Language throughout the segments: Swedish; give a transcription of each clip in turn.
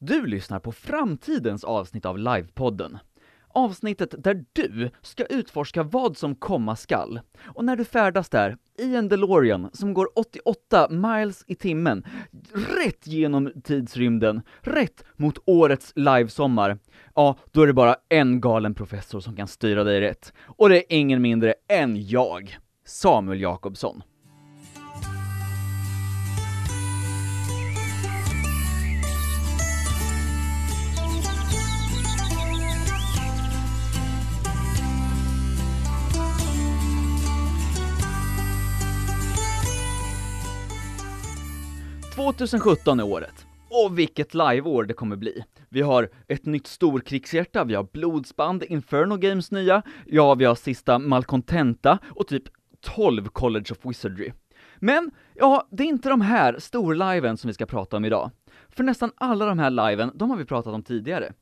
Du lyssnar på framtidens avsnitt av Livepodden. Avsnittet där du ska utforska vad som komma skall. Och när du färdas där, i en DeLorean som går 88 miles i timmen, rätt genom tidsrymden, rätt mot årets livesommar, ja, då är det bara en galen professor som kan styra dig rätt. Och det är ingen mindre än jag, Samuel Jakobsson. 2017 är året. Och vilket liveår det kommer bli. Vi har ett nytt storkrigshjärta, vi har blodsband, Inferno Games nya, ja, vi har sista Malcontenta och typ 12 College of Wizardry. Men, ja, det är inte de här storliven som vi ska prata om idag. För nästan alla de här liven, de har vi pratat om tidigare.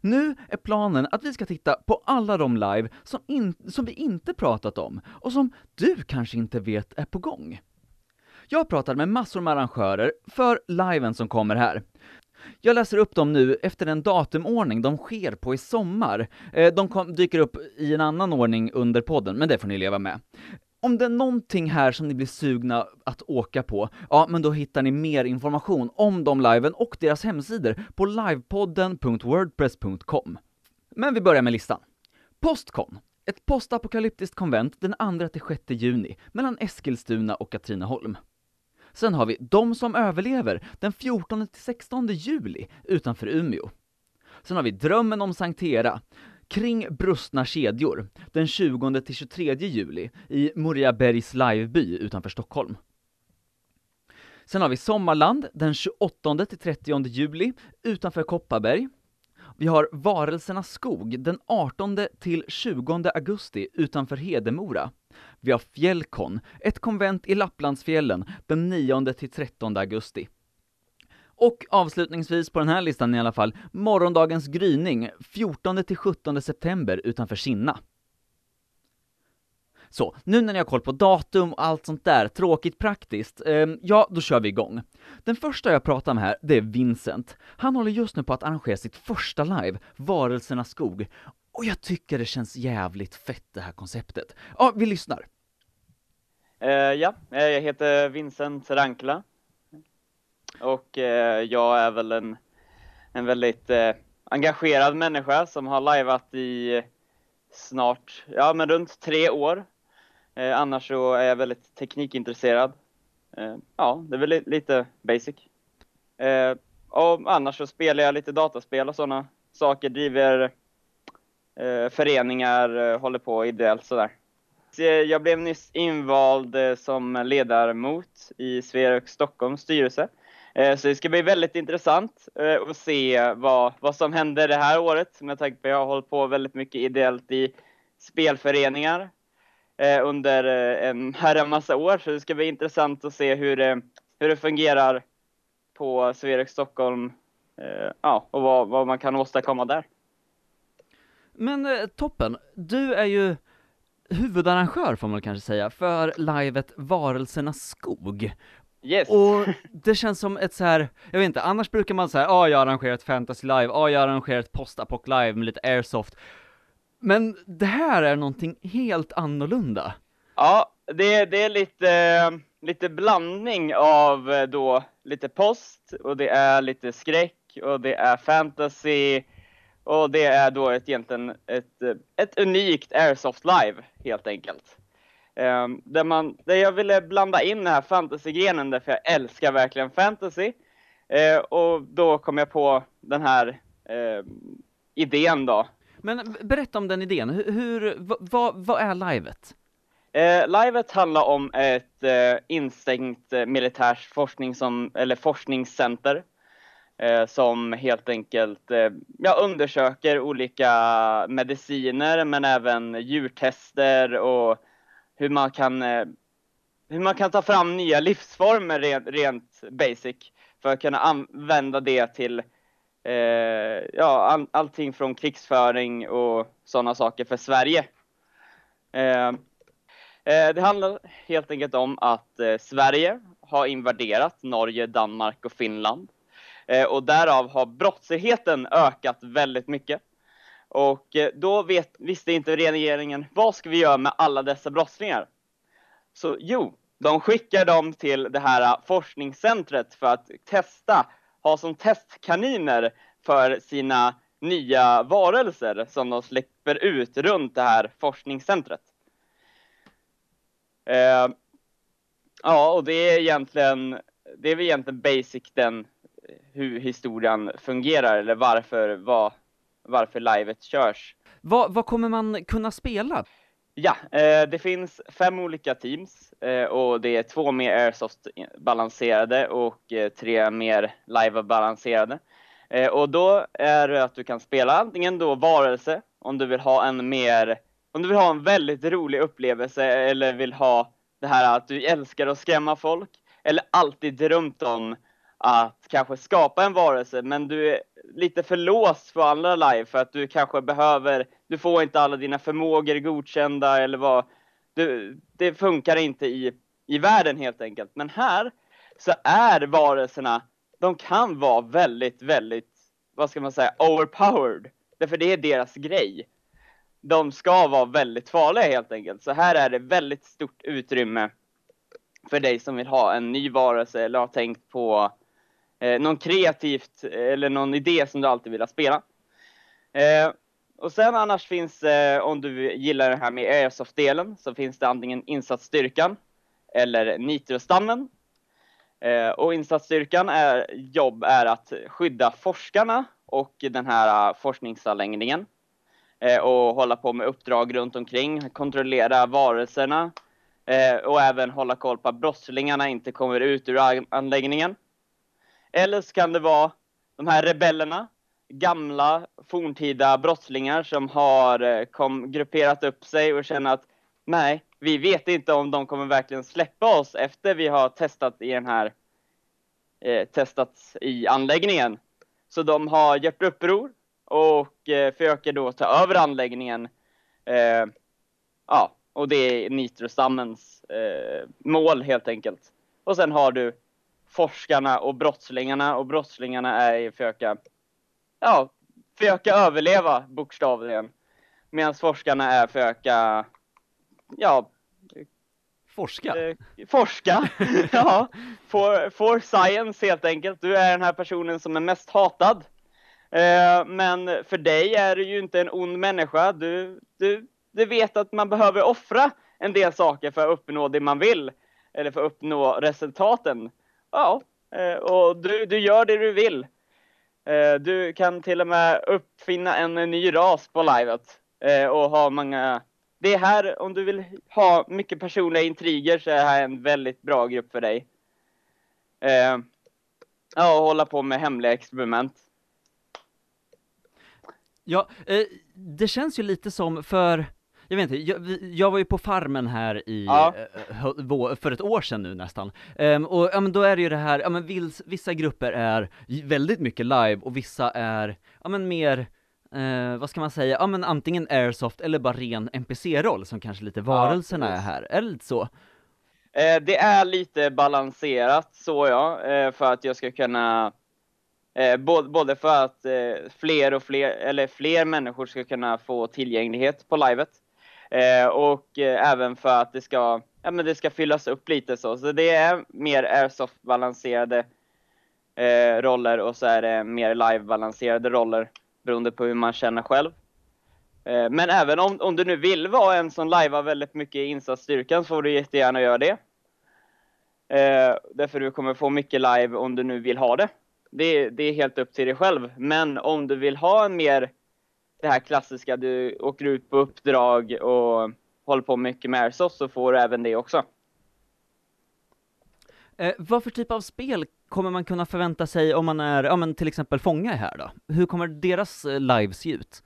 Nu är planen att vi ska titta på alla de live som, in, som vi inte pratat om, och som du kanske inte vet är på gång. Jag pratade med massor med arrangörer för liven som kommer här. Jag läser upp dem nu efter den datumordning de sker på i sommar. Eh, de kom, dyker upp i en annan ordning under podden, men det får ni leva med. Om det är någonting här som ni blir sugna att åka på, ja men då hittar ni mer information om de liven och deras hemsidor på livepodden.wordpress.com. Men vi börjar med listan. Postcon, ett postapokalyptiskt konvent den 2-6 juni mellan Eskilstuna och Katrineholm. Sen har vi De som överlever den 14-16 juli utanför Umeå. Sen har vi Drömmen om Sanktera kring brustna kedjor, den 20-23 juli i Moriabergs liveby utanför Stockholm. Sen har vi Sommarland den 28-30 juli utanför Kopparberg. Vi har Varelsernas skog den 18 20 augusti utanför Hedemora. Vi har Fjällkon, ett konvent i Lapplandsfjällen den 9 13 augusti. Och avslutningsvis på den här listan i alla fall, morgondagens gryning 14 17 september utanför Kinna. Så, nu när ni har koll på datum och allt sånt där, tråkigt praktiskt, eh, ja, då kör vi igång. Den första jag pratar med här, det är Vincent. Han håller just nu på att arrangera sitt första live, Varelsernas skog, och jag tycker det känns jävligt fett det här konceptet. Ja, vi lyssnar. Uh, ja, eh, jag heter Vincent Rankla. Och uh, jag är väl en, en väldigt uh, engagerad människa som har lajvat i snart, ja men runt tre år. annars så är jag väldigt teknikintresserad. ja, det är väl lite basic. och annars så spelar jag lite dataspel och sådana saker, driver föreningar, håller på ideellt sådär. Eh, jag blev nyss invald eh, som ledamot i Sverok Stockholms styrelse. Eh, så det ska bli väldigt intressant att se vad, vad som händer det här året med tanke på att jag har hållit på väldigt mycket ideellt i spelföreningar under en herra massa år. Så det ska bli intressant att se hur det, hur det fungerar på Sverok Stockholm ja, och vad, vad man kan åstadkomma där. Men toppen, du är ju huvudarrangör får man kanske säga, för livet Varelsernas skog. Yes. Och det känns som ett så här, jag vet inte, annars brukar man säga, ja ah, jag arrangerar ett fantasy live, ja ah, jag arrangerar ett postapoc live med lite airsoft. Men det här är någonting helt annorlunda. Ja, det, det är lite, lite blandning av eh, då lite post, och det är lite skräck, och det är fantasy, och det är då ett, egentligen ett, ett unikt Airsoft Live helt enkelt. Um, där, man, där jag ville blanda in den här fantasygrenen därför jag älskar verkligen fantasy. Uh, och då kom jag på den här uh, idén då. Men berätta om den idén, hur, hur vad, vad är livet? Uh, livet handlar om ett uh, instängt uh, militärt forskning som, eller forskningscenter eh, Eh, som helt enkelt eh, ja, undersöker olika mediciner men även djurtester och hur man kan, eh, hur man kan ta fram nya livsformer rent, rent basic för att kunna använda det till eh, ja, all, allting från krigsföring och sådana saker för Sverige. Eh, det handlar helt enkelt om att Sverige har invaderat Norge, Danmark och Finland Eh, och därav har brottsligheten ökat väldigt mycket. Och eh, då vet, visste inte regeringen, vad ska vi göra med alla dessa brottslingar? Så jo, de skickar dem till det här eh, forskningscentret för att testa, ha som testkaniner för sina nya varelser som de släpper ut runt det här forskningscentret. Eh, ja, och det är egentligen, det är väl egentligen basic den hur historien fungerar eller varför, var, varför livet körs. Vad, vad kommer man kunna spela? Ja, eh, det finns fem olika teams eh, och det är två mer airsoft-balanserade och eh, tre mer live-balanserade. Eh, och då är det att du kan spela antingen då varelse, om du vill ha en mer, om du vill ha en väldigt rolig upplevelse eller vill ha det här att du älskar att skrämma folk, eller alltid drömt om att kanske skapa en varelse, men du är lite för låst för andra live för att du kanske behöver, du får inte alla dina förmågor godkända eller vad, du, det funkar inte i, i världen helt enkelt. Men här så är varelserna, de kan vara väldigt, väldigt, vad ska man säga, overpowered. Därför det är deras grej. De ska vara väldigt farliga helt enkelt. Så här är det väldigt stort utrymme för dig som vill ha en ny varelse eller har tänkt på eh, någon kreativt eh, eller någon idé som du alltid vill ha spela. Eh, och sen annars finns, eh, om du gillar det här med airsoft-delen, så finns det antingen insatsstyrkan eller nitrostammen. Eh, och insatsstyrkan är, jobb är att skydda forskarna och den här eh, forskningsanläggningen. Eh, och hålla på med uppdrag runt omkring, kontrollera varelserna eh, och även hålla koll på att brottslingarna inte kommer ut ur anläggningen. Eller så kan det vara de här rebellerna, gamla forntida brottslingar som har eh, kom, grupperat upp sig och känner att nej, vi vet inte om de kommer verkligen släppa oss efter vi har testat i den här eh, testats i anläggningen. Så de har gjort uppror och eh, försöker då ta över anläggningen. Eh, ja, och det är nitrostammens eh, mål helt enkelt. Och sen har du forskarna och brottslingarna och brottslingarna är i försöka, ja, försöka överleva bokstavligen. Medan forskarna är försöka, ja, Forska? Eh, forska, ja. For, for science helt enkelt. Du är den här personen som är mest hatad. Eh, men för dig är du ju inte en ond människa. Du, du, du vet att man behöver offra en del saker för att uppnå det man vill. Eller för att uppnå resultaten. Ja, eh, och du, du gör det du vill. Eh, du kan till och med uppfinna en ny ras på livet eh, och ha många det är här, om du vill ha mycket personliga intriger så är det här en väldigt bra grupp för dig. ja, och hålla på med hemliga experiment. Ja, det känns ju lite som för jag vet inte, jag, jag var ju på Farmen här i, ja. äh, för ett år sedan nu nästan, um, och ja men då är det ju det här, ja men vissa grupper är väldigt mycket live och vissa är, ja men mer Uh, vad ska man säga, ja men antingen airsoft eller bara ren NPC-roll som kanske lite varelserna ja, är här, är det lite så? Uh, det är lite balanserat så ja, uh, för att jag ska kunna både för att fler och fler, eller fler människor ska kunna få tillgänglighet på livet, Eh, och eh, även för att det ska, ja, men det ska fyllas upp lite så. Så det är mer airsoft-balanserade eh, roller och så är det mer live-balanserade roller beroende på hur man känner själv. Eh, men även om, om du nu vill vara en som lajvar väldigt mycket i insatsstyrkan så får du jättegärna göra det. Eh, därför du kommer få mycket live om du nu vill ha det. Det, det är helt upp till dig själv. Men om du vill ha en mer det här klassiska, du åker ut på uppdrag och håller på mycket med airsoft så får du även det också. Eh, vad för typ av spel kommer man kunna förvänta sig om man är, ja men till exempel fånga här då? Hur kommer deras eh, live se ut?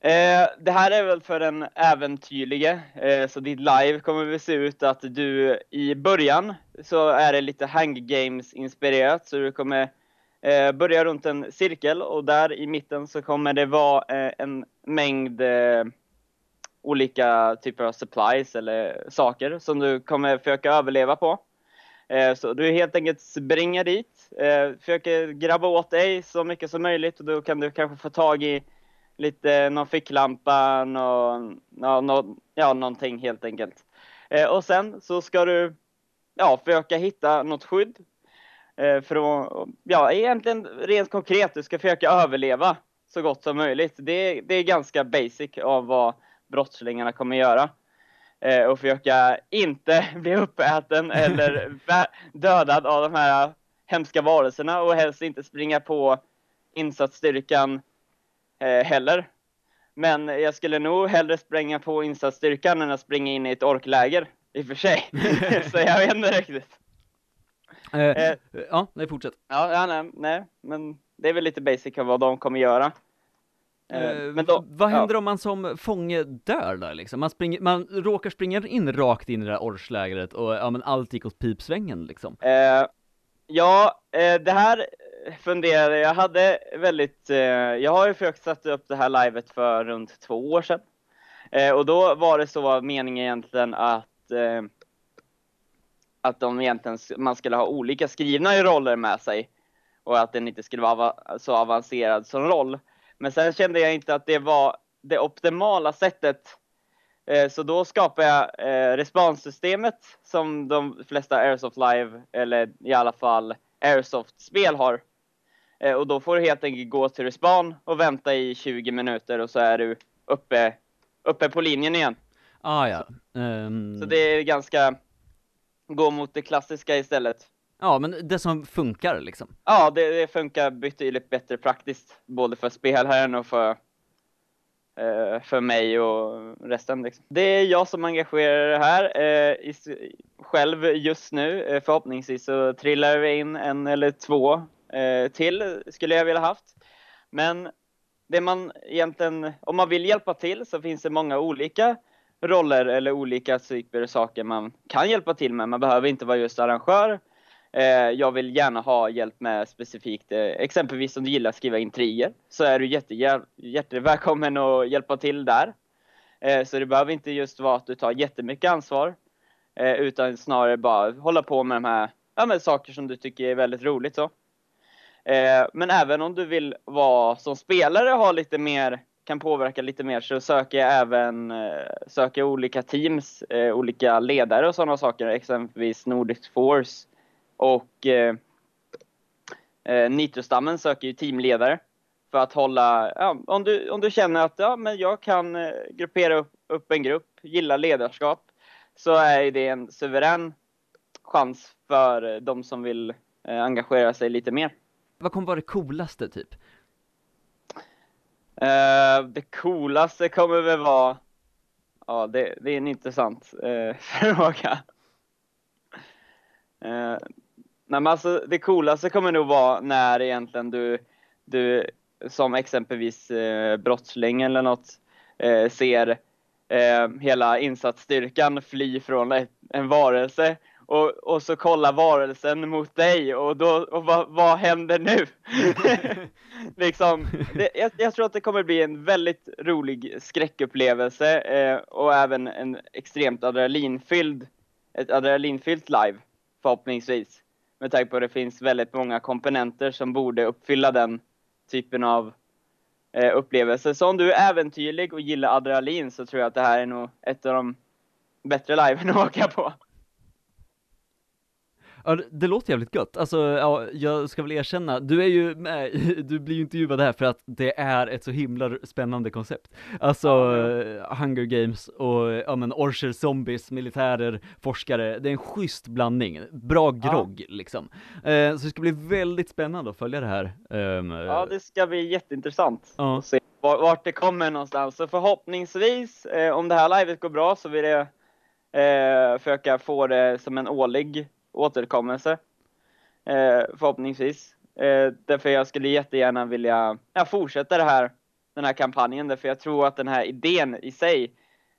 Eh, det här är väl för den äventyrlige, eh, så ditt live kommer väl se ut att du i början så är det lite hang games inspirerat, så du kommer eh, börjar runt en cirkel och där i mitten så kommer det vara eh, en mängd eh, olika typer av supplies eller saker som du kommer försöka överleva på. Eh, så du helt enkelt springer dit, eh, försöker grabba åt dig så mycket som möjligt och då kan du kanske få tag i lite, någon ficklampa, någon, ja, någon, ja, någonting helt enkelt. Eh, och sen så ska du ja, försöka hitta något skydd. Eh, för att, ja, egentligen rent konkret, du ska försöka överleva så gott som möjligt. Det, det är ganska basic av vad brottslingarna kommer göra. Eh, och försöka inte bli uppäten eller dödad av de här hemska varelserna och helst inte springa på insatsstyrkan eh, heller. Men jag skulle nog hellre spränga på insatsstyrkan än att springa in i ett orkläger, i och för sig. så jag vet inte riktigt. Eh, eh, ja, nej fortsätt. Ja, ja nej, nej, men det är väl lite basic av vad de kommer göra. Eh, eh men då, vad händer ja. om man som fånge dör där liksom? Man, springer, man råkar springa in rakt in i det här orchlägret och ja men allt gick åt pipsvängen liksom. Eh, ja, eh, det här funderade, jag hade väldigt, jag har ju försökt sätta upp det här livet för runt två år sedan. Och då var det så meningen egentligen att att de egentligen, man skulle ha olika skrivna roller med sig och att den inte skulle vara så avancerad som roll. Men sen kände jag inte att det var det optimala sättet. Så då skapade jag responssystemet som de flesta Airsoft Live, eller i alla fall Airsoft-spel har. Eh, och då får du helt enkelt gå till respawn och vänta i 20 minuter och så är du uppe, uppe på linjen igen. Ah, ja. Um... Så det är ganska, gå mot det klassiska istället. Ja, men det som funkar liksom. Ja, det, det funkar betydligt bättre praktiskt, både för spelherren och för, eh, för mig och resten. Liksom. Det är jag som engagerar det här. Eh, i, själv just nu, eh, förhoppningsvis så trillar vi in en eller två eh, till skulle jag vilja haft. Men det man egentligen, om man vill hjälpa till så finns det många olika roller eller olika typer av saker man kan hjälpa till med. Man behöver inte vara just arrangör. Eh, jag vill gärna ha hjälp med specifikt, eh, exempelvis om du gillar att skriva intriger, så är du jätte, att hjälpa till där. Eh, så det behöver inte just vara att du tar jättemycket ansvar, utan snarare bara hålla på med de här ja, med saker som du tycker är väldigt roligt. Så. Men även om du vill vara som spelare ha lite mer, kan påverka lite mer så söker jag även eh, söker olika teams, eh, olika ledare och sådana saker, exempelvis Nordic Force och eh, eh, Nitrostammen söker ju teamledare för att hålla, ja, om, du, om du känner att ja, men jag kan gruppera upp, upp en grupp, gillar ledarskap, så är det en suverän chans för de som vill engagera sig lite mer. Vad kommer vara det coolaste typ? Uh, det coolaste kommer väl vara, ja det, det är en intressant uh, fråga. Uh, nej men alltså det coolaste kommer nog vara när egentligen du, du som exempelvis uh, brottsling eller något ser hela insatsstyrkan fly från ett, en varelse och, och så kollar varelsen mot dig och då, och vad, vad händer nu? liksom, det, jag, jag, tror att det kommer bli en väldigt rolig skräckupplevelse eh, och även en extremt adrenalinfylld, ett adrenalinfyllt live förhoppningsvis. Med tanke på att det finns väldigt många komponenter som borde uppfylla den typen av eh, upplevelse. Så om du är äventyrlig och gillar adrenalin så tror jag att det här är nog ett av de bättre liven att åka på. Ja, det låter jävligt gött. Alltså, ja, jag ska väl erkänna, du är ju med, du blir ju intervjuad här för att det är ett så himla spännande koncept. Alltså, ja. Hunger Games och, ja men, Orcher Zombies, militärer, forskare, det är en schysst blandning. Bra grogg, ja. liksom. Eh, så det ska bli väldigt spännande att följa det här. Um, ja, det ska bli jätteintressant ja. att se vart det kommer någonstans. Så förhoppningsvis, eh, om det här livet går bra, så vill jag eh, försöka få det som en årlig återkommelse. Eh, förhoppningsvis. Eh, därför jag skulle jättegärna vilja ja, fortsätta det här, den här kampanjen, därför jag tror att den här idén i sig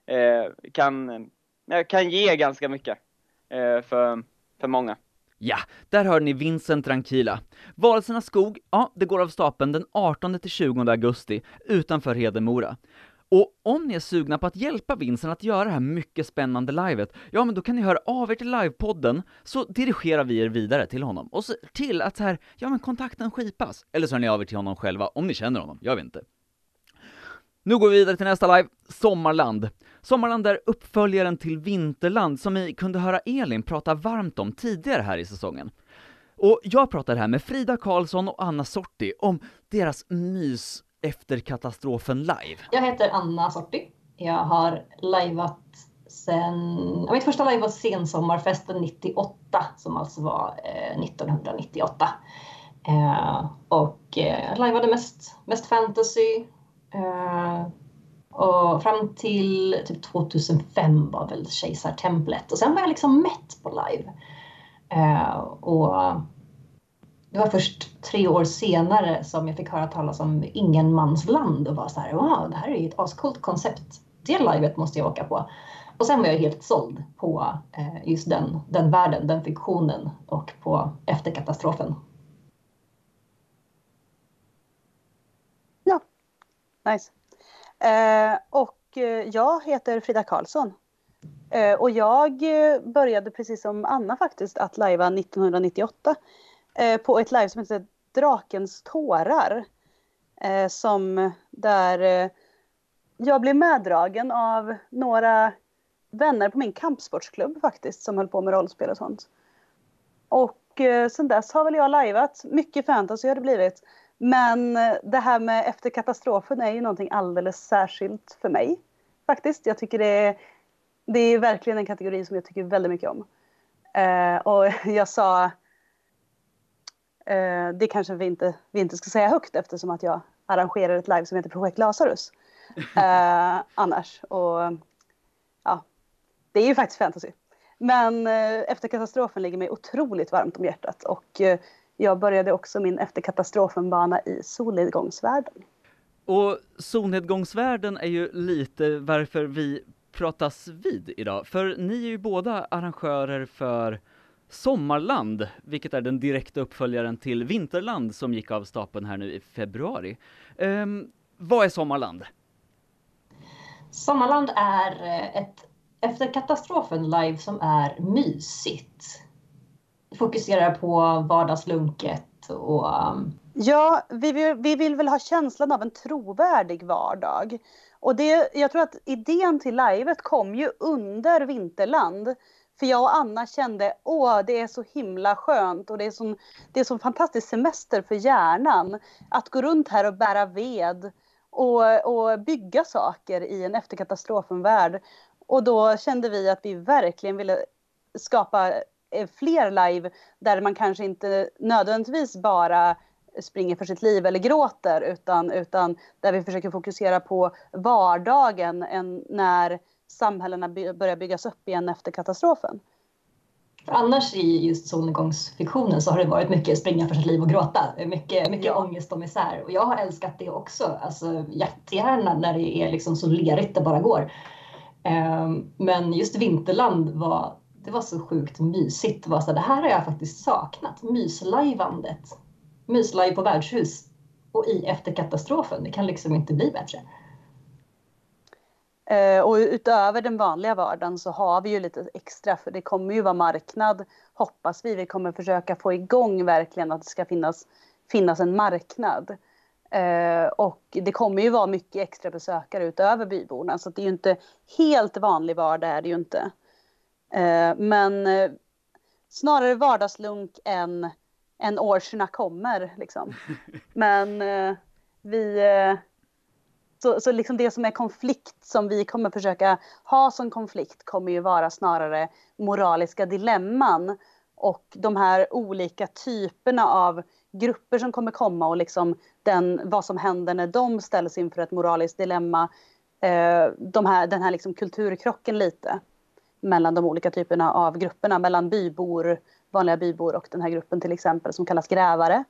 eh, kan, kan ge ganska mycket eh, för, för många. Ja, där hör ni Vincent Tranquila. Varelsernas skog, ja, det går av stapeln den 18 till 20 augusti utanför Hedemora. Och om ni är sugna på att hjälpa Vincent att göra det här mycket spännande livet, ja men då kan ni höra av er till livepodden, så dirigerar vi er vidare till honom. Och se till att så här, ja men kontakten skipas. Eller så hör ni av er till honom själva, om ni känner honom, jag vet inte. Nu går vi vidare till nästa live, Sommarland. Sommarland är uppföljaren till Vinterland som ni kunde höra Elin prata varmt om tidigare här i säsongen. Och jag pratar här med Frida Karlsson och Anna Sorti om deras mys efter katastrofen live. Jag heter Anna Sorti. Jag har lajvat sen, mitt första live var sensommarfesten 98 som alltså var eh, 1998. Eh, och eh, jag mest, mest fantasy. Eh, och fram till typ 2005 var väl Kejsartemplet och sen var jag liksom mätt på live. Eh, och det var först tre år senare som jag fick höra talas om Ingenmansland och var så här, wow, det här är ju ett ascoolt koncept. Det livet måste jag åka på. Och sen var jag helt såld på eh, just den, den världen, den fiktionen och på efterkatastrofen. Ja, nice. Eh, och eh, jag heter Frida Karlsson. Eh, och jag eh, började precis som Anna faktiskt att lajva 1998 eh, på ett live som heter Drakens tårar. Eh, som där eh, jag blev meddragen av några vänner på min kampsportsklubb faktiskt som höll på med rollspel och sånt. Och eh, sen dess har väl jag lajvat. Mycket fantasy har det blivit. Men eh, det här med efter katastrofen är ju någonting alldeles särskilt för mig. Faktiskt. Jag tycker det är, det är verkligen en kategori som jag tycker väldigt mycket om. Eh, och jag sa, eh, det kanske vi inte, vi inte ska säga högt eftersom att jag arrangerar ett live som heter Projekt Lazarus. Eh, annars. Och ja, det är ju faktiskt fantasy. Men eh, efter katastrofen ligger mig otroligt varmt om hjärtat och eh, jag började också min efter katastrofen-bana i solnedgångsvärlden. Och solnedgångsvärlden är ju lite varför vi pratas vid idag, för ni är ju båda arrangörer för Sommarland, vilket är den direkta uppföljaren till Vinterland som gick av stapeln här nu i februari. Um, vad är Sommarland? Sommarland är eh, ett efter katastrofen live som är mysigt. Fokuserar på vardagslunket och... Um, ja, vi vill, vi vill väl ha känslan av en trovärdig vardag. Och det, jag tror att idén till livet kom ju under Vinterland. För jag och Anna kände, åh, det är så himla skönt och det är sån, det är sån fantastisk semester för hjärnan. Att gå runt här och bära ved och, och bygga saker i en efterkatastrofen-värld. Och då kände vi att vi verkligen ville skapa eh, fler live där man kanske inte nödvändigtvis bara springer för sitt liv eller gråter utan, utan där vi försöker fokusera på vardagen när samhällena börjar byggas upp igen efter katastrofen. För annars i just solnedgångsfiktionen så har det varit mycket springa för sitt liv och gråta. Mycket, mycket ja. ångest och misär. Och jag har älskat det också. Alltså jättegärna när det är liksom så lerigt det bara går. Ehm, men just Vinterland var, det var så sjukt mysigt. Det, var så, det här har jag faktiskt saknat. Myslajvandet. Myslaj på värdshus. Och i efterkatastrofen. Det kan liksom inte bli bättre. Eh, och utöver den vanliga vardagen så har vi ju lite extra för det kommer ju vara marknad hoppas vi. Vi kommer försöka få igång verkligen att det ska finnas, finnas en marknad. Eh, och det kommer ju vara mycket extra besökare utöver byborna så det är ju inte helt vanlig vardag är det ju inte. Eh, men eh, snarare vardagslunk än, än årsna kommer liksom. Men vi så, så liksom det som är konflikt som vi kommer försöka ha som konflikt kommer ju vara snarare moraliska dilemman och de här olika typerna av grupper som kommer komma och liksom den, vad som händer när de ställs inför ett moraliskt dilemma. Eh, de här, den här liksom kulturkrocken lite mellan de olika typerna av grupperna, mellan bybor, vanliga bybor och den här gruppen till exempel som kallas grävare.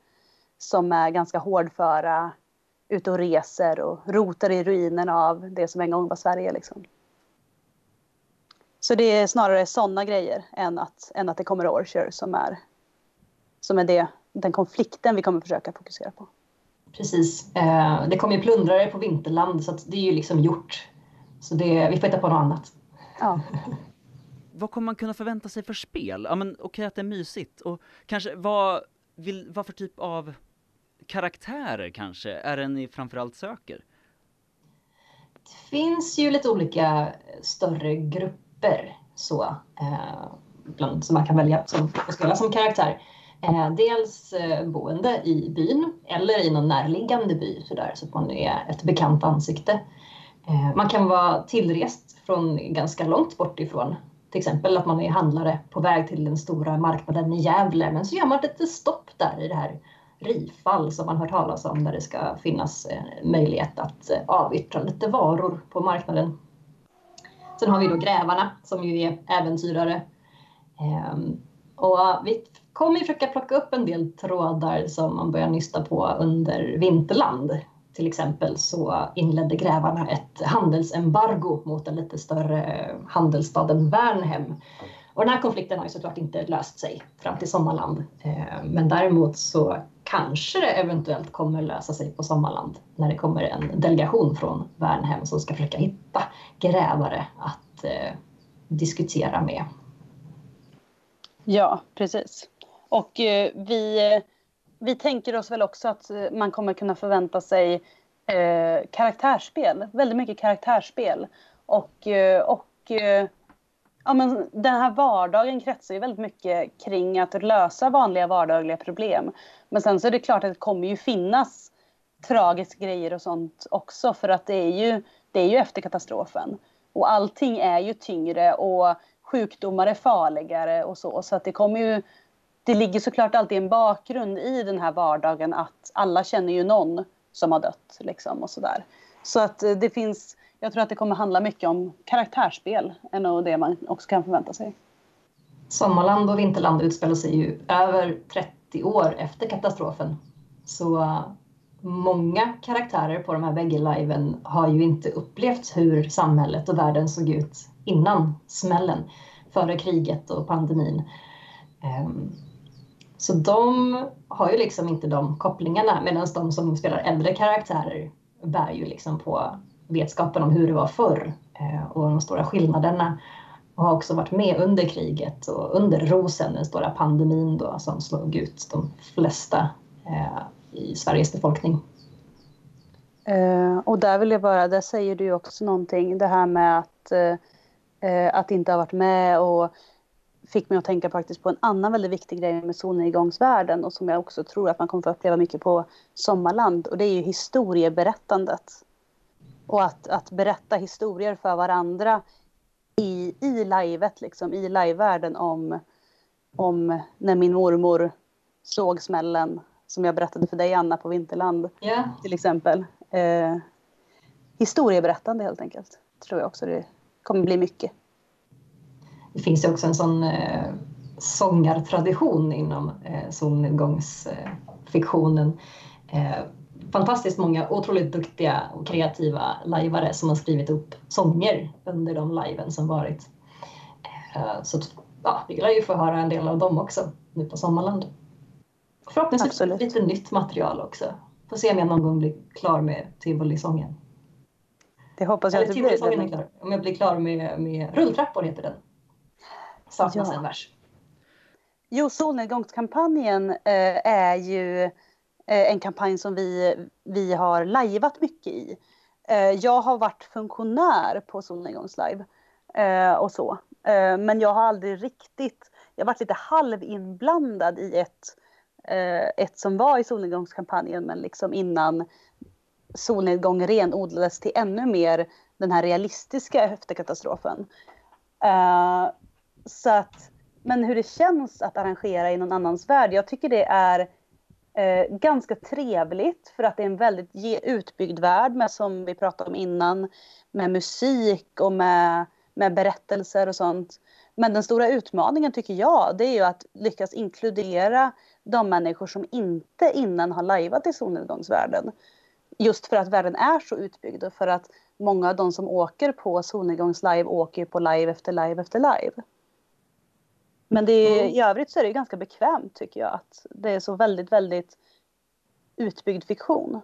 Som är ganska hårdföra, ute och reser och rotar i ruinerna av det som en gång var Sverige. Liksom. Så det är snarare sådana grejer än att, än att det kommer Orcher som är, som är det den konflikten vi kommer försöka fokusera på. precis. Eh, det kommer ju plundrare på Vinterland så det är ju liksom gjort. Så det, vi får hitta på något annat. Ja. Vad kommer man kunna förvänta sig för spel? Ja men okej okay, att det är mysigt och kanske vad, vill, vad för typ av karaktärer kanske är det ni framförallt söker? Det finns ju lite olika större grupper så, eh, bland, som man kan välja som, att spela som karaktär. Eh, dels eh, boende i byn eller i någon närliggande by så, där, så att man är ett bekant ansikte. Eh, man kan vara tillrest från ganska långt bort ifrån. Till exempel att man är handlare på väg till den stora marknaden i Gävle men så gör man lite stopp där i det här Rifall som man hört talas om där det ska finnas eh, möjlighet att eh, avyttra lite varor på marknaden. Sen har vi då Grävarna som ju är äventyrare. Ehm, och vi kommer ju försöka plocka upp en del trådar som man börjar nysta på under Vinterland. Till exempel så inledde Grävarna ett handelsembargo mot den lite större eh, handelsstaden Värnhem. Och den här konflikten har ju såklart inte löst sig fram till Sommarland. Eh, men däremot så kanske det eventuellt kommer lösa sig på Sommarland när det kommer en delegation från Värnhem som ska försöka hitta grävare att eh, diskutera med. Ja, precis. Och eh, vi, vi tänker oss väl också att man kommer kunna förvänta sig eh, karaktärsspel, väldigt mycket karaktärsspel. Och, och ja, men den här vardagen kretsar ju väldigt mycket kring att lösa vanliga vardagliga problem. Men sen så är det klart att det kommer ju finnas tragiska grejer och sånt också för att det är ju, det är ju efter katastrofen. Och allting är ju tyngre och sjukdomar är farligare och så. Så att det kommer ju, det ligger såklart alltid en bakgrund i den här vardagen att alla känner ju någon som har dött liksom och sådär. Så att eh, det finns, jag tror att det kommer handla mycket om karaktärsspel än nog det man också kan förvänta sig. Sommarland och Vinterland utspelar sig ju över 30 år efter katastrofen. Så eh, många karaktärer på de här bägge liven har ju inte upplevt hur samhället och världen såg ut innan smällen, före kriget och pandemin. Ehm, så de har ju liksom inte de kopplingarna medan de som spelar äldre karaktärer bär ju liksom på vetskapen om hur det var förr eh, och de stora skillnaderna och har också varit med under kriget och under rosen, den stora pandemin då, som slog ut de flesta eh, i Sveriges befolkning. Eh, och där vill jag bara, där säger du också någonting, det här med att, att inte ha varit med och fick mig att tänka faktiskt på en annan väldigt viktig grej med solnedgångsvärlden och som jag också tror att man kommer få uppleva mycket på Sommarland och det är ju historieberättandet. Och att, att berätta historier för varandra i, i livet, liksom, i livevärlden om, om när min mormor såg smällen som jag berättade för dig Anna på Vinterland yeah. till exempel. Eh, historieberättande helt enkelt. Tror jag också det kommer bli mycket. Det finns ju också en sån eh, sångartradition inom eh, solnedgångsfiktionen. Eh, fantastiskt många otroligt duktiga och kreativa lajvare som har skrivit upp sånger under de liven som varit. Eh, så ja, vi lär ju få höra en del av dem också nu på Sommarland. Förhoppningsvis Absolut. lite nytt material också. Får se om jag någon gång blir klar med Tivolisången. Det hoppas jag Eller, att du blir. Är klar. Om jag blir klar med, med Rulltrappor heter den. Saknas ja. en vers. Jo, solnedgångskampanjen eh, är ju Eh, en kampanj som vi, vi har lajvat mycket i. Eh, jag har varit funktionär på solnedgångslive eh, och så. Eh, men jag har aldrig riktigt, jag har varit lite halvinblandad i ett Eh, ett som var i solnedgångskampanjen men liksom innan solnedgång renodlades till ännu mer den här realistiska efterkatastrofen. Uh, eh, så att, men hur det känns att arrangera i någon annans värld, jag tycker det är Eh, ganska trevligt för att det är en väldigt utbyggd värld med som vi pratade om innan, med musik och med, med berättelser och sånt. Men den stora utmaningen tycker jag, det är ju att lyckas inkludera de människor som inte innan har lajvat i solnedgångsvärlden. Just för att världen är så utbyggd och för att många av de som åker på solnedgångslive åker på live efter live efter live. Men det, mm. i övrigt så är det ganska bekvämt tycker jag att det är så väldigt, väldigt utbyggd fiktion.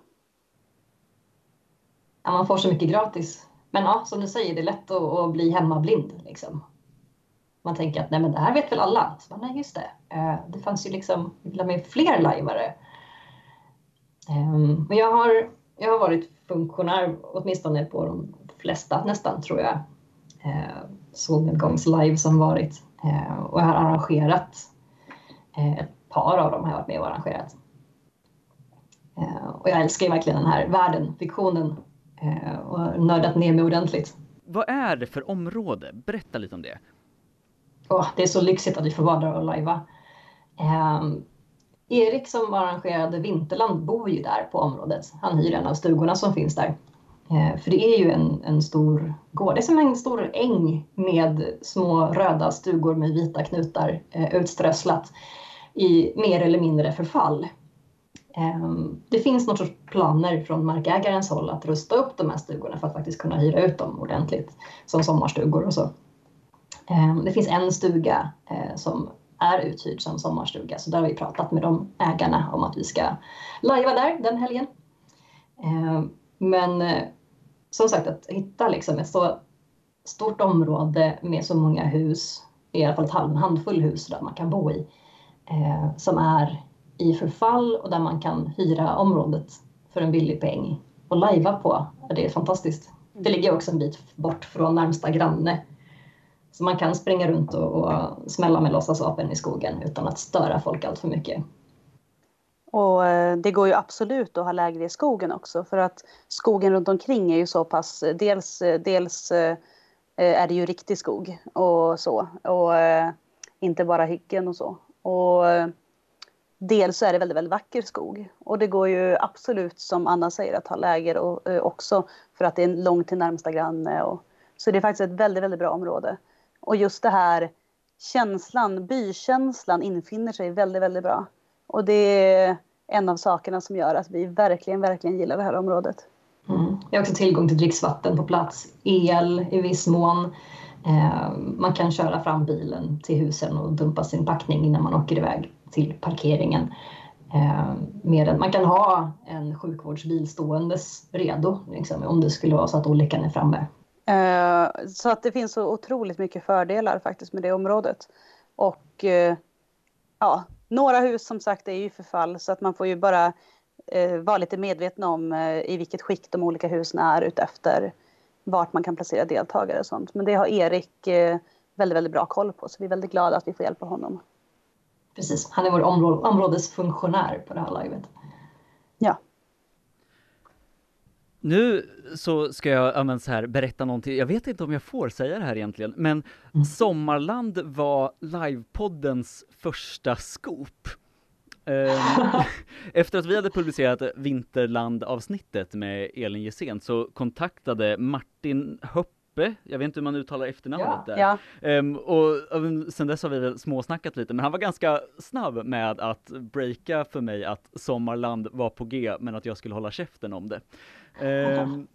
Ja, man får så mycket gratis. Men ja, som du säger, det är lätt att, att bli hemmablind. Liksom. Man tänker att nej, men det här vet väl alla. Så, nej, just det. Uh, det fanns ju liksom med fler lajvare. Um, men jag har, jag har varit funktionär åtminstone på de flesta nästan tror jag. Uh, solnedgångslive som varit. Uh, och jag har arrangerat uh, ett par av dem har jag varit med och arrangerat. Uh, och jag älskar ju verkligen den här världen, fiktionen Eh, och nördat ner mig ordentligt. Vad är det för område? Berätta lite om det. Oh, det är så lyxigt att vi får vara där och lajva. Eh, Erik som arrangerade Vinterland bor ju där på området. Han hyr en av stugorna som finns där. Eh, för det är ju en, en stor gård. Det är som en stor äng med små röda stugor med vita knutar eh, utströsslat i mer eller mindre förfall. Ehm, det finns någon sorts planer från markägarens håll att rusta upp de här stugorna för att faktiskt kunna hyra ut dem ordentligt som sommarstugor och så. Ehm, det finns en stuga eh, som är uthyrd som sommarstuga så där har vi pratat med de ägarna om att vi ska lajva där den helgen. Ehm, men eh, som sagt att hitta liksom ett så stort område med så många hus, i alla fall en handfull hus där man kan bo i, eh, som är i förfall och där man kan hyra området för en billig peng och lajva på. Det är fantastiskt. Det ligger också en bit bort från närmsta granne. Så man kan springa runt och, och smälla med låtsasvapen i skogen utan att störa folk allt för mycket. Och eh, det går ju absolut att ha läger i skogen också för att skogen runt omkring är ju så pass, dels, dels eh, är det ju riktig skog och så och eh, inte bara hyggen och så. Och dels så är det väldigt, väldigt vacker skog och det går ju absolut som Anna säger att ha läger och, också för att det är långt till närmsta granne. Och, så det är faktiskt ett väldigt, väldigt bra område. Och just det här känslan, bykänslan infinner sig väldigt, väldigt bra. Och det är en av sakerna som gör att vi verkligen, verkligen gillar det här området. Mm. Jag har också tillgång till dricksvatten på plats, el i viss mån. Eh, man kan köra fram bilen till husen och dumpa sin packning innan man åker iväg till parkeringen. Eh, med man kan ha en sjukvårdsbil ståendes redo liksom, om det skulle vara så att olyckan är framme. Eh, så att det finns så otroligt mycket fördelar faktiskt med det området. Och ja, några hus som sagt är ju förfall så att man får ju bara eh, vara lite medveten om eh, i vilket skick de olika husen är utefter vart man kan placera deltagare och sånt. Men det har Erik eh, väldigt, väldigt bra koll på så vi är väldigt glada att vi får hjälpa honom. Precis, han är vår områdesfunktionär på det här livet. Ja. Nu så ska jag ja, så här, berätta någonting, jag vet inte om jag får säga det här egentligen, men mm. Sommarland var livepoddens första scoop. Ehm, efter att vi hade publicerat Vinterland-avsnittet med Elin Gessén så kontaktade Martin Höppe, jag vet inte hur man uttalar efternamnet ja, där. Ja. Um, och sen dess har vi väl småsnackat lite, men han var ganska snabb med att breaka för mig att Sommarland var på G, men att jag skulle hålla käften om det. Um,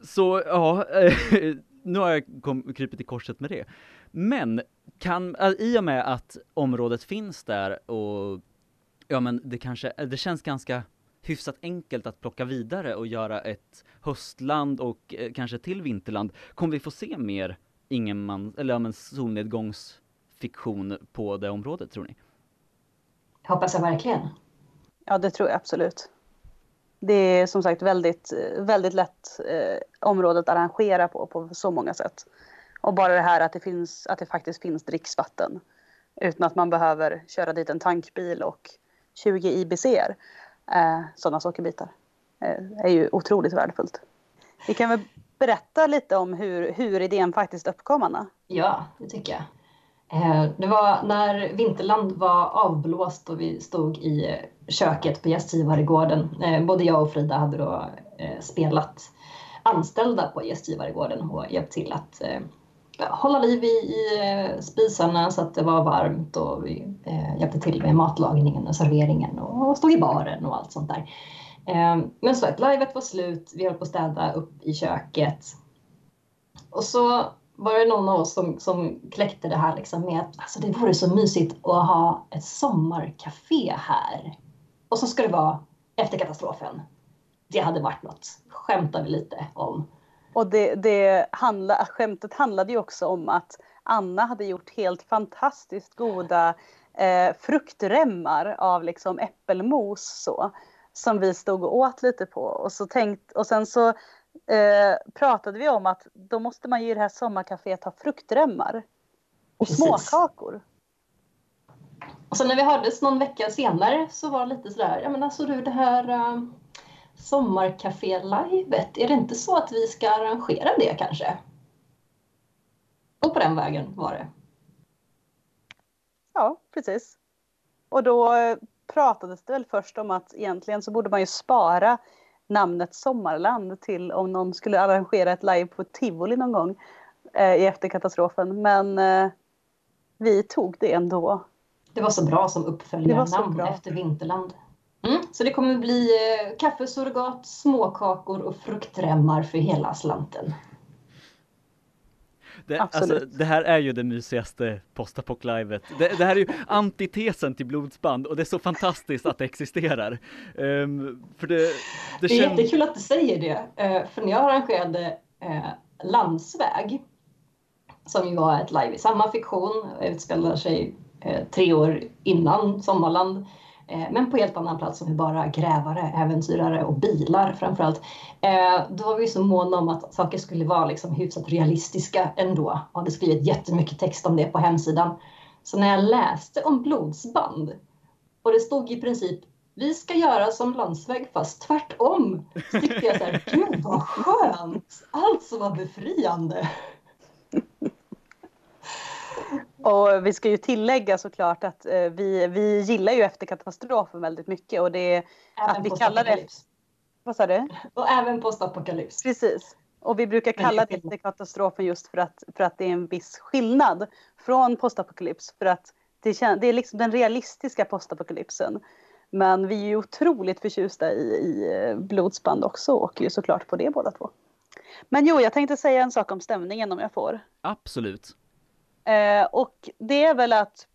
så ja, nu har jag kom, krypit i korset med det. Men kan, i och med att området finns där och ja men det kanske, det känns ganska hyfsat enkelt att plocka vidare och göra ett höstland och eh, kanske till vinterland. Kommer vi få se mer ingenman, eller ja, men solnedgångsfiktion på det området tror ni? Hoppas jag verkligen. Ja, det tror jag absolut. Det är som sagt väldigt, väldigt lätt eh, område att arrangera på, på så många sätt. Och bara det här att det, finns, att det faktiskt finns dricksvatten utan att man behöver köra dit en tankbil och 20 IBC, eh, sådana sockerbitar, eh, är ju otroligt värdefullt. Vi kan väl berätta lite om hur, hur idén faktiskt uppkom, Anna? Ja, det tycker jag. Eh, det var när Vinterland var avblåst och vi stod i köket på gästgivaregården. Eh, både jag och Frida hade då eh, spelat anställda på gästgivaregården och hjälpt till att hålla liv i, spisarna så att det var varmt och vi hjälpte till med matlagningen och serveringen och, stod i baren och allt sånt där. Men så att livet var slut, vi höll på att städa upp i köket. Och så var det någon av oss som, som kläckte det här liksom med att alltså, det vore så mysigt att ha ett sommarkafé här. Och så ska det vara efter katastrofen. Det hade varit något, skämtar vi lite om. Och det, det handla, skämtet handlade ju också om att Anna hade gjort helt fantastiskt goda eh, fruktremmar av liksom äppelmos så. Som vi stod och åt lite på. Och, så tänkt, och sen så eh, pratade vi om att då måste man ju i det här sommarkaféet ha fruktremmar. Och Precis. småkakor. Och sen när vi hördes någon vecka senare så var det lite sådär, ja men alltså du det här uh, sommarkafé-livet, är det inte så att vi ska arrangera det kanske? Och på den vägen var det. Ja, precis. Och då eh, pratades det väl först om att egentligen så borde man ju spara namnet Sommarland till om någon skulle arrangera ett live på Tivoli någon gång eh, i efterkatastrofen. Men eh, vi tog det ändå. Det var så bra som uppföljarnamn efter Vinterland. Mm, så det kommer bli eh, kaffesurrogat, småkakor och fruktremmar för hela slanten. Det, Absolut. alltså, det här är ju det mysigaste postapoc-livet. Det, det här är ju antitesen till blodsband och det är så fantastiskt att det existerar. Ehm, för det, det, Det är känns... jättekul att du säger det, eh, för när jag arrangerade eh, Landsväg, som ju var ett live i samma fiktion, utspelar sig eh, tre år innan Sommarland, Eh, men på helt annan plats som är bara grävare, äventyrare och bilar framförallt. Eh, då var vi så måna om att saker skulle vara liksom hyfsat realistiska ändå. och hade skrivit jättemycket text om det på hemsidan. Så när jag läste om blodsband och det stod i princip vi ska göra som landsväg fast tvärtom. Så tyckte jag så här, gud vad skönt! Allt som var befriande. Och vi ska ju tillägga såklart att eh, vi, vi gillar ju efterkatastrofen väldigt mycket och det Att Även vi kallar det- vad sa du? Och även postapokalyps. Precis. Och vi brukar kalla det skillnad. efterkatastrofen just för att, för att det är en viss skillnad från postapokalyps. För att det, det är liksom den realistiska postapokalypsen. Men vi är ju otroligt förtjusta i, i eh, blodsband också och ju såklart på det båda två. Men jo, jag tänkte säga en sak om stämningen om jag får. Absolut. Eh, och det är väl att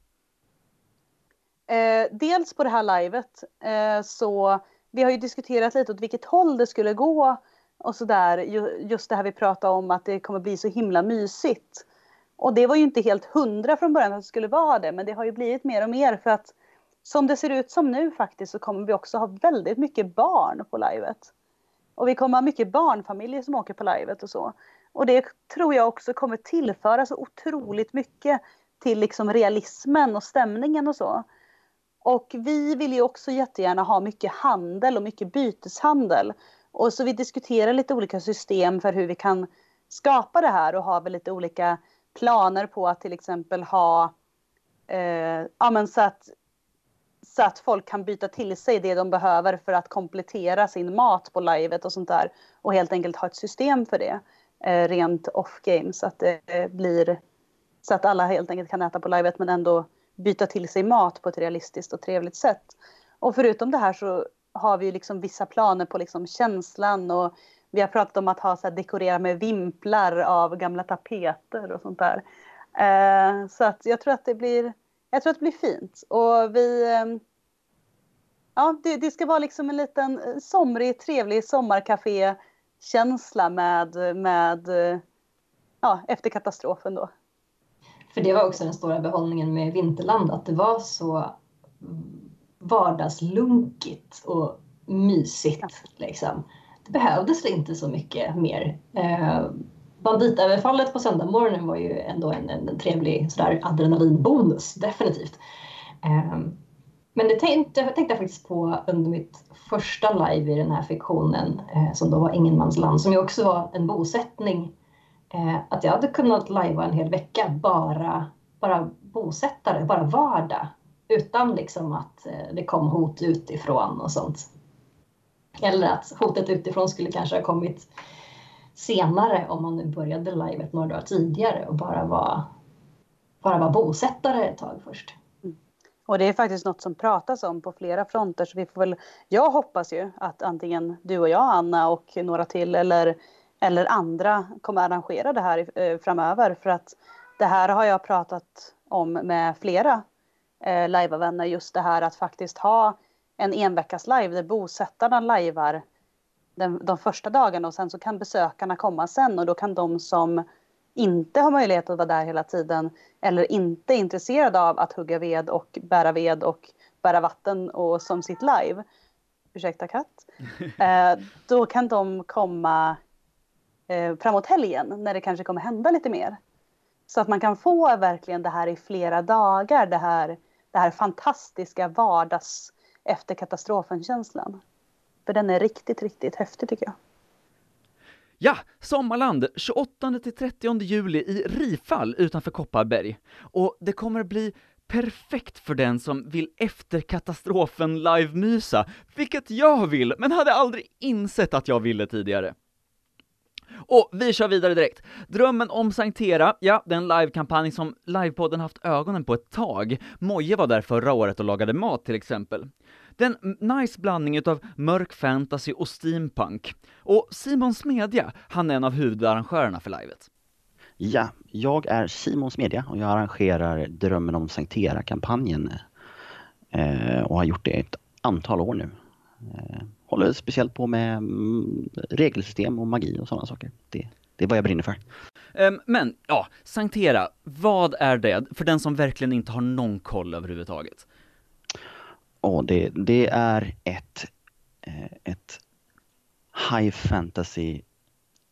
eh, dels på det här livet eh, så vi har ju diskuterat lite åt vilket håll det skulle gå och sådär. Ju, just det här vi pratade om att det kommer bli så himla mysigt. Och det var ju inte helt hundra från början att det skulle vara det, men det har ju blivit mer och mer för att som det ser ut som nu faktiskt så kommer vi också ha väldigt mycket barn på livet. Och vi kommer ha mycket barnfamiljer som åker på livet och så. Och det tror jag också kommer tillföra så otroligt mycket till liksom realismen och stämningen och så. Och vi vill ju också jättegärna ha mycket handel och mycket byteshandel. Och så vi diskuterar lite olika system för hur vi kan skapa det här och har väl lite olika planer på att till exempel ha eh, ja, men så, att, så att folk kan byta till sig det de behöver för att komplettera sin mat på livet och sånt där. Och helt enkelt ha ett system för det Eh, rent off game så att det eh, blir så att alla helt enkelt kan äta på livet men ändå byta till sig mat på ett realistiskt och trevligt sätt. Och förutom det här så har vi ju liksom vissa planer på liksom känslan och vi har pratat om att ha så här, dekorera med vimplar av gamla tapeter och sånt där. Eh, så att jag tror att det blir, jag tror att det blir fint och vi eh, Ja, det, det ska vara liksom en liten eh, somrig, trevlig sommarkafé-känsla med, med ja, efter katastrofen då. För det var också den stora behållningen med Vinterland, att det var så vardagslunkigt och mysigt. Liksom. Det behövdes inte så mycket mer. Eh, banditöverfallet på söndagmorgonen var ju ändå en, en trevlig sådär adrenalinbonus, definitivt. Eh, men det tänkte, jag tänkte jag faktiskt på under mitt första live i den här fiktionen, eh, som då var Ingenmansland, som ju också var en bosättning eh, att jag hade kunnat lajva en hel vecka bara, bara bosättare, bara vardag. Utan liksom att eh, det kom hot utifrån och sånt. Eller att hotet utifrån skulle kanske ha kommit senare om man nu började livet några dagar tidigare och bara var, bara var bosättare ett tag först. Och det är faktiskt något som pratas om på flera fronter så vi får väl, jag hoppas ju att antingen du och jag Anna och några till eller, eller andra kommer arrangera det här eh, framöver. För att det här har jag pratat om med flera eh, live-vänner just det här att faktiskt ha en enveckas live där bosättarna lajvar den, de första dagarna och sen så kan besökarna komma sen och då kan de som inte har möjlighet att vara där hela tiden eller inte är intresserade av att hugga ved och bära ved och bära vatten och som sitt live, ursäkta katt, eh, då kan de komma eh, framåt helgen när det kanske kommer hända lite mer. Så att man kan få verkligen det här i flera dagar, det här, det här fantastiska vardags efter katastrofen-känslan. För den är riktigt, riktigt häftig tycker jag. Ja, Sommarland 28 till 30 juli i Rifall utanför Kopparberg. Och det kommer bli perfekt för den som vill efter katastrofen live-mysa, vilket jag vill, men hade aldrig insett att jag ville tidigare. Och vi kör vidare direkt. Drömmen om Sankt Tera, ja, den livekampanj som livepodden haft ögonen på ett tag. Moje var där förra året och lagade mat till exempel. Det är en nice blandning utav mörk fantasy och steampunk. Och Simon Smedja, han är en av huvudarrangörerna för livet. Ja, jag är Simon Smedja och jag arrangerar Drömmen om Sankt Tera-kampanjen eh, och har gjort det ett antal år nu. Eh, håller speciellt på med mm, regelsystem och magi och sådana saker. Det, det är vad jag brinner för. Um, men, ja, Sankt Tera, vad är det för den som verkligen inte har någon koll överhuvudtaget? Oh, det, det är ett, eh, ett high fantasy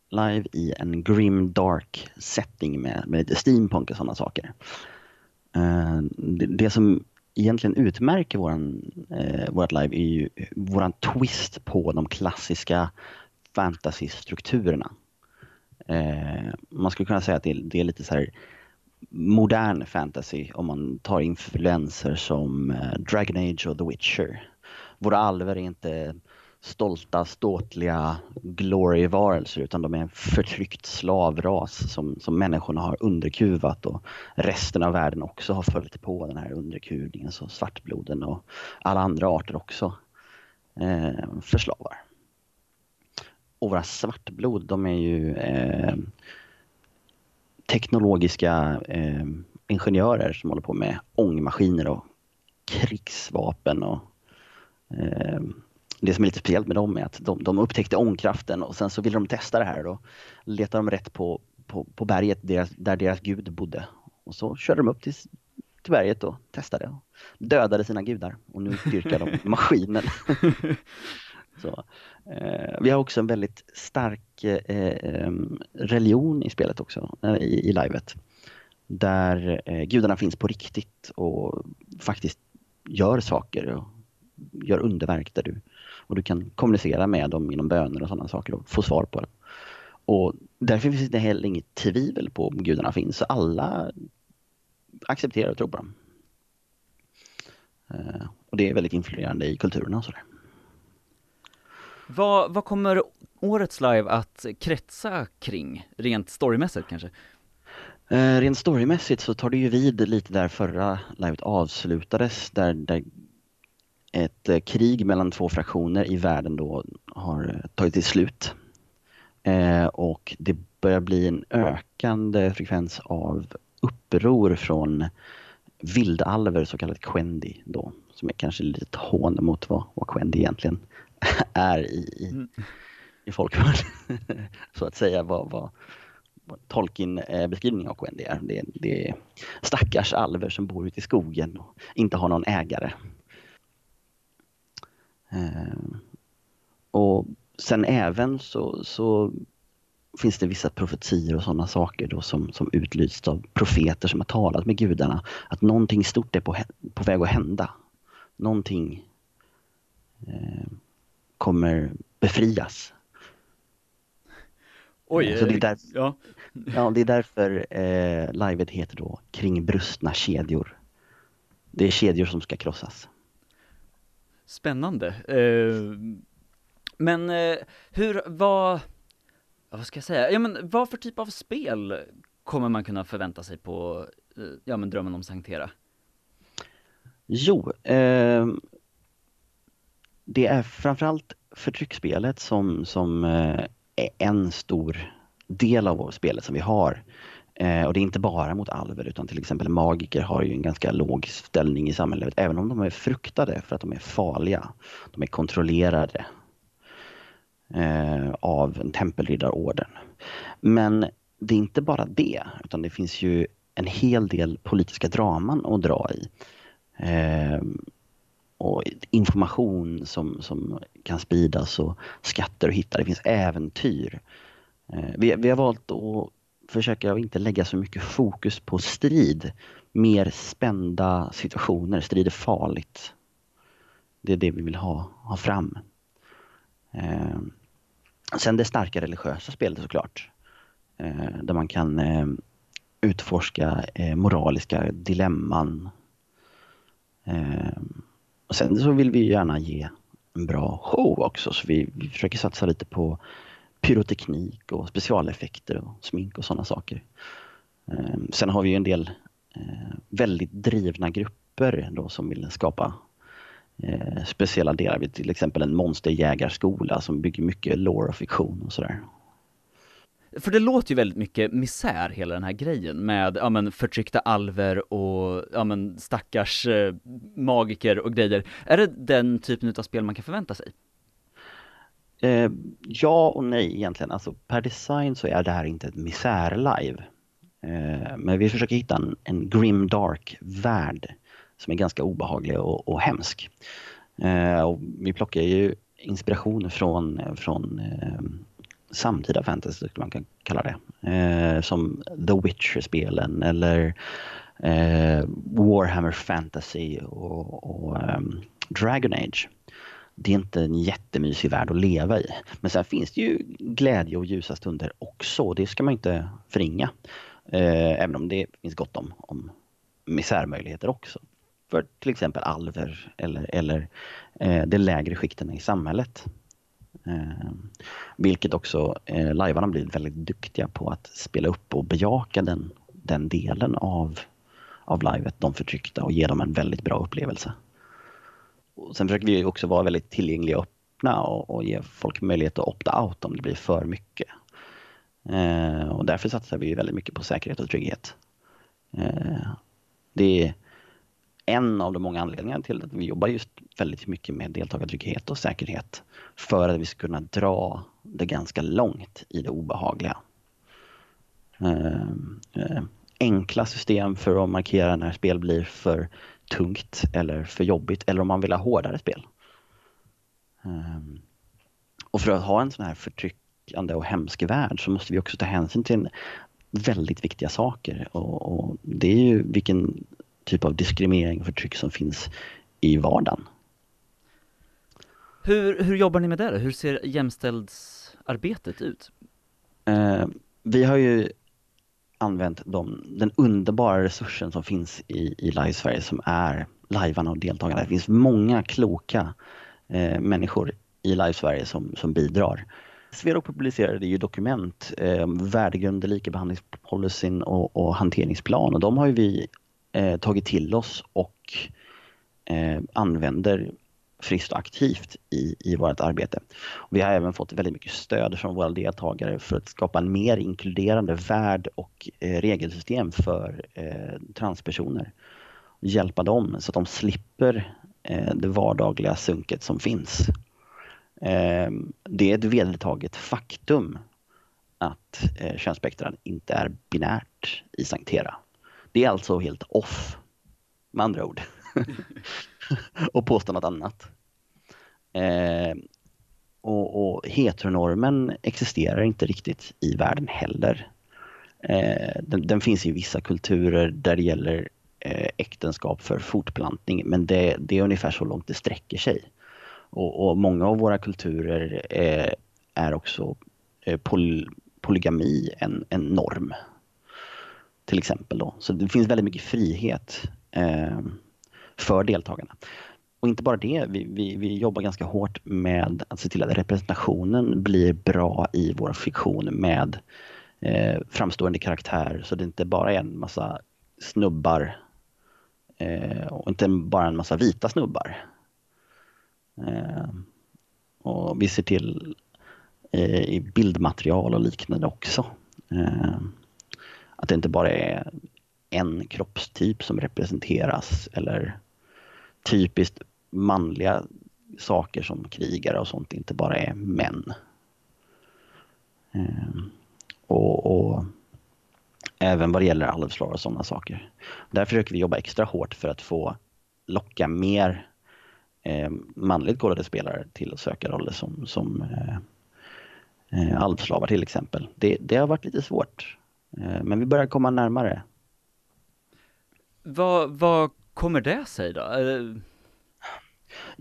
live i en grim dark setting med, med lite steampunk och sådana saker. Uh, det, det, som egentligen utmärker våran, eh, vårat live är ju våran twist på de klassiska fantasy-strukturerna. Eh, man skulle kunna säga att det, det är lite så här modern fantasy om man tar influenser som eh, Dragon Age och The Witcher. Våra alver är inte stolta, ståtliga glory-varelser utan de är en förtryckt slavras som, som människorna har underkuvat och resten av världen också har följt på den här underkuvningen. Så svartbloden och alla andra arter också eh, förslavar. Och våra svartblod de är ju eh, teknologiska eh, ingenjörer som håller på med ångmaskiner och krigsvapen och eh, det som är lite speciellt med dem är att de, de upptäckte ångkraften och sen så ville de testa det här och letade de rätt på, på, på berget deras, där deras gud bodde. Och så körde de upp till, till berget och testade och dödade sina gudar och nu dyrkar de maskinen. så, eh, vi har också en väldigt stark eh, religion i spelet också, eh, i, i livet. Där eh, gudarna finns på riktigt och faktiskt gör saker och gör underverk där du och du kan kommunicera med dem genom böner och sådana saker och få svar på det. Och därför finns det heller inget tvivel på om gudarna finns. Så alla accepterar och tror på dem. Eh, och det är väldigt influerande i kulturerna och sådär. Vad, vad kommer årets live att kretsa kring, rent storymässigt kanske? Eh, rent storymässigt så tar det ju vid lite där förra livet avslutades, där, där ett eh, krig mellan två fraktioner i världen då har eh, tagit till slut. Eh, och det börjar bli en ökande frekvens av uppror från vildalver, så kallat Quendi då, som är kanske lite ett hån mot vad, vad Quendi egentligen är i, i, mm. i folkvärlden. så att säga vad, vad, vad Tolkien beskrivning av Quendi är. Det, det är stackars alver som bor ute i skogen och inte har någon ägare. Eh, och sen även så, så finns det vissa profetier och sådana saker då som, som utlysts av profeter som har talat med gudarna. Att någonting stort är på, på väg att hända. Någonting eh, kommer befrias. Oj, eh, så det är där, ja. ja, det är därför eh, livet heter då Kring brustna kedjor. Det är kedjor som ska krossas. Spännande. Eh, men eh, hur, vad, vad ska jag säga, ja men vad för typ av spel kommer man kunna förvänta sig på, eh, ja men Drömmen om Sanktera? Jo, eh, det är framförallt förtrycksspelet som, som eh, är en stor del av spelet som vi har. Eh, och det är inte bara mot alver utan till exempel magiker har ju en ganska låg ställning i samhället även om de är fruktade för att de är farliga. De är kontrollerade eh, av en tempelriddarorden. Men det är inte bara det utan det finns ju en hel del politiska draman att dra i. Eh, och information som, som kan spridas och skatter att hitta. Det finns äventyr. Eh, vi, vi har valt att försöker jag inte lägga så mycket fokus på strid. Mer spända situationer. Strid är farligt. Det är det vi vill ha, ha fram. Eh, sen det starka religiösa spelet såklart. Eh, där man kan eh, utforska eh, moraliska dilemman. Eh, och sen så vill vi gärna ge en bra show också så vi, vi försöker satsa lite på pyroteknik och specialeffekter och smink och sådana saker. Eh, sen har vi ju en del eh, väldigt drivna grupper då som vill skapa eh, speciella delar. Vi till exempel en monsterjägarskola som bygger mycket lore och fiktion och sådär. För det låter ju väldigt mycket misär hela den här grejen med, ja men förtryckta alver och, ja men stackars eh, magiker och grejer. Är det den typen av spel man kan förvänta sig? Eh, ja och nej egentligen. Alltså per design så är det här inte ett misär-live. Eh, men vi försöker hitta en, en grim dark värld som är ganska obehaglig och, och hemsk. Eh, och vi plockar ju inspiration från, från eh, samtida fantasy, skulle man kan kalla det. Eh, som The Witcher-spelen eller eh, Warhammer Fantasy och, och um, Dragon Age. Det är inte en jättemysig värld att leva i. Men sen finns det ju glädje och ljusa stunder också. Det ska man inte förringa. Eh, även om det finns gott om, om misärmöjligheter också. För till exempel alver eller, eller eh, de lägre skikten i samhället. Eh, vilket också eh, lajvarna blir väldigt duktiga på att spela upp och bejaka den, den delen av, av livet, de förtryckta och ge dem en väldigt bra upplevelse. Och sen försöker vi också vara väldigt tillgängliga och öppna och, och ge folk möjlighet att opta out om det blir för mycket. Eh, och därför satsar vi väldigt mycket på säkerhet och trygghet. Eh, det är en av de många anledningarna till att vi jobbar just väldigt mycket med deltagartrygghet och säkerhet. För att vi ska kunna dra det ganska långt i det obehagliga. Eh, eh, enkla system för att markera när spel blir för tungt eller för jobbigt eller om man vill ha hårdare spel. Eh, och för att ha en sån här förtryckande och hemsk värld så måste vi också ta hänsyn till väldigt viktiga saker och, och det är ju vilken typ av diskriminering och förtryck som finns i vardagen. Hur, hur jobbar ni med det? Hur ser jämställdhetsarbetet ut? Eh, vi har ju använt de, den underbara resursen som finns i, i Live Sverige som är lajvarna och deltagarna. Det finns många kloka eh, människor i Live Sverige som, som bidrar. Sverok publicerade ju dokument, eh, värdegrunder, likabehandlingspolicyn och, och hanteringsplan och de har ju vi eh, tagit till oss och eh, använder friskt och aktivt i, i vårt arbete. Och vi har även fått väldigt mycket stöd från våra deltagare för att skapa en mer inkluderande värld och eh, regelsystem för eh, transpersoner. Hjälpa dem så att de slipper eh, det vardagliga sunket som finns. Eh, det är ett vedertaget faktum att eh, könsspektran inte är binärt i Sanktera. Det är alltså helt off, med andra ord. och påstå något annat. Eh, och, och heteronormen existerar inte riktigt i världen heller. Eh, den, den, finns i vissa kulturer där det gäller eh, äktenskap för fortplantning men det, det, är ungefär så långt det sträcker sig. Och, och många av våra kulturer eh, är också eh, poly, polygami en, en norm till exempel. Då. Så det finns väldigt mycket frihet eh, för deltagarna. Och inte bara det, vi, vi, vi, jobbar ganska hårt med att se till att representationen blir bra i vår fiktion med eh, framstående karaktärer så det inte bara är en massa snubbar eh, och inte bara en massa vita snubbar. Eh, och vi ser till eh, i bildmaterial och liknande också. Eh, Att det inte bara är en kroppstyp som representeras eller typiskt manliga saker som krigare och sånt inte bara är män. Ehm, och, och även vad det gäller alvslag och sådana saker. Där försöker vi jobba extra hårt för att få locka mer eh, manligt kodade spelare till att söka roller som, som eh, eh alvslavar till exempel. Det, det har varit lite svårt, eh, men vi börjar komma närmare. Vad, vad kommer det sig då? Eh,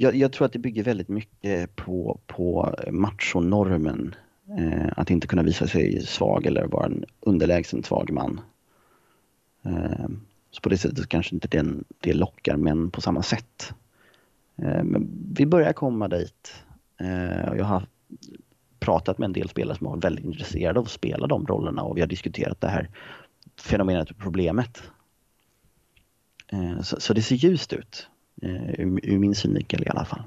jag, jag tror att det bygger väldigt mycket på, på machonormen. Eh, att inte kunna visa sig svag eller vara en underlägsen svag man. Eh, så på det sättet kanske inte den, det lockar män på samma sätt. Eh, men vi börjar komma dit. Eh, jag har pratat med en del spelare som var väldigt intresserade av att spela de rollerna och vi har diskuterat det här fenomenet och problemet. Eh, så, så det ser ljust ut. Eh, ur, ur min synvinkel i alla fall.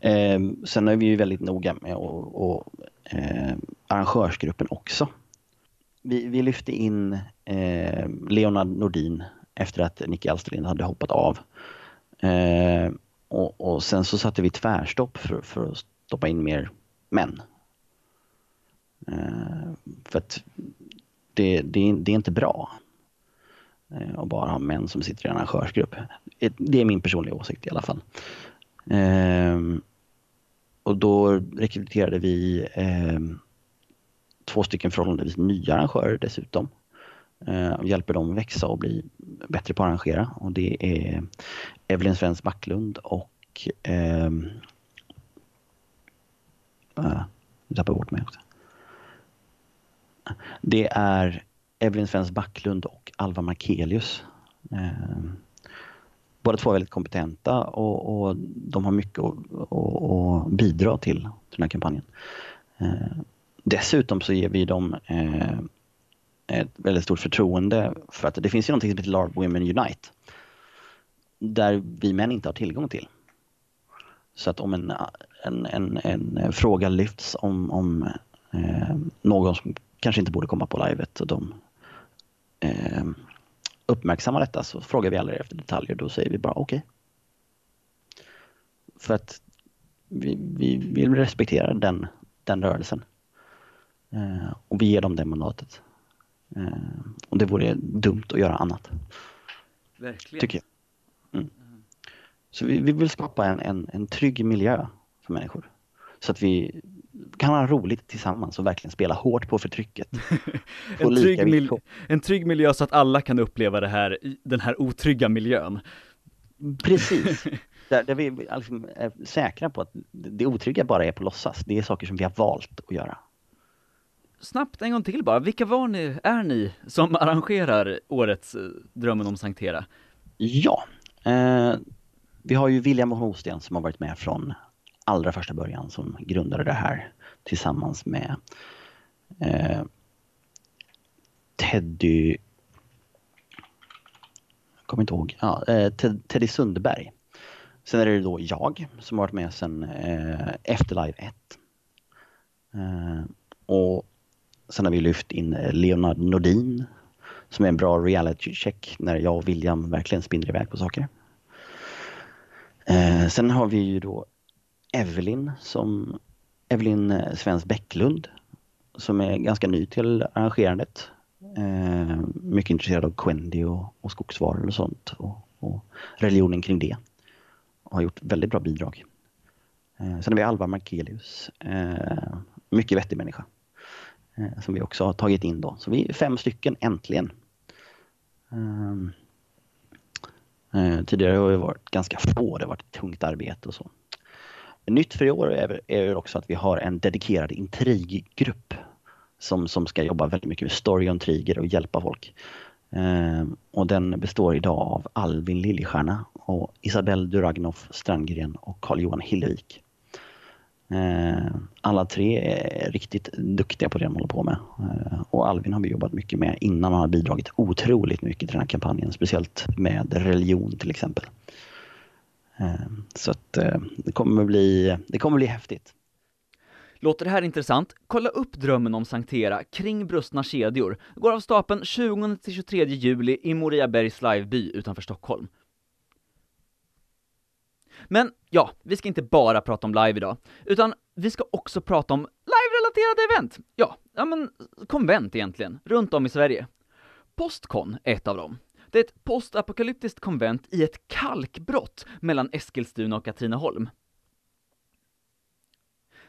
Eh, sen är vi ju väldigt noga med och, och eh, arrangörsgruppen också. Vi, vi lyfte in eh, Leonard Nordin efter att Nicky Alsterlind hade hoppat av. Eh, och, och sen så satte vi tvärstopp för, för att stoppa in mer män. Eh, för att det, det, det är inte bra Eh, och bara ha män som sitter i en arrangörsgrupp. Det är min personliga åsikt i alla fall. Ehm, och då rekryterade vi ehm, två stycken förhållandevis nya arrangörer dessutom. Eh, och hjälper dem växa och bli bättre på att arrangera. Och det är Evelyn Svens Backlund och ehm, nu tappade jag bort mig också. Det är Evelyn Svens Backlund och Alva Markelius. Eh, båda två är väldigt kompetenta och, och de har mycket att, bidra till, till den här kampanjen. Eh, dessutom så ger vi dem eh, ett väldigt stort förtroende för att det finns ju någonting som heter LARP Women Unite. Där vi män inte har tillgång till. Så att om en, en, en, en fråga lyfts om, om eh, någon som kanske inte borde komma på livet och de eh, uppmärksammar detta så frågar vi aldrig efter detaljer. Då säger vi bara okej. För att vi, vi vill respektera den, den rörelsen. Eh, och vi ger dem det mandatet. Eh, och det vore dumt att göra annat, verkligen. tycker jag. Mm. Så vi, vi vill skapa en, en, en trygg miljö för människor. Så att vi kan ha roligt tillsammans och verkligen spela hårt på förtrycket. En, trygg mil- villkor. en trygg miljö så att alla kan uppleva det här, i- den här otrygga miljön. Precis. Där, där vi liksom är säkra på att det otrygga bara är på låtsas. Det är saker som vi har valt att göra. Snabbt en gång till bara, vilka var ni, är ni som arrangerar årets eh, Drömmen om Sankt Hera? Ja, eh, vi har ju William Hosten som har varit med från allra första början som grundade det här tillsammans med eh, Teddy jag kommer inte ihåg, ja, eh, Teddy Sundberg. Sen är det då jag som har varit med sen eh, Efterlive 1. Eh, och sen har vi lyft in eh, Leonard Nordin som är en bra reality check när jag och William verkligen spinner iväg på saker. Eh, sen har vi ju då Evelyn som Evelyn eh, Svens Bäcklund som är ganska ny till arrangerandet. Eh, mycket intresserad av Quendi och, och skogsvaror och sånt och, och religionen kring det. Och har gjort väldigt bra bidrag. Eh, sen har vi Alva Markelius, eh, mycket vettig människa. Eh, som vi också har tagit in då. Så vi är fem stycken äntligen. Eh, eh tidigare har vi varit ganska få, det har varit ett tungt arbete och så. Nytt för i år är, är också att vi har en dedikerad intriggrupp som, som ska jobba väldigt mycket med story och intriger och hjälpa folk. Ehm, och den består idag av Alvin Liljestjärna och Isabelle Duragnoff Strandgren och Carl-Johan Hillevik. Eh, Alla tre är riktigt duktiga på det de håller på med. Eh, Och Alvin har vi jobbat mycket med innan han har bidragit otroligt mycket till den här kampanjen. Speciellt med religion till exempel. Ehm, så att eh, det kommer bli, det kommer bli häftigt. Låter det här intressant? Kolla upp drömmen om Sanktera kring brustna kedjor. Går av stapeln 20-23 juli i Moriabergs liveby utanför Stockholm. Men ja, vi ska inte bara prata om live idag, utan vi ska också prata om live-relaterade event. Ja, ja men konvent egentligen, runt om i Sverige. Postcon är ett av dem. Det är ett postapokalyptiskt konvent i ett kalkbrott mellan Eskilstuna och Katrineholm.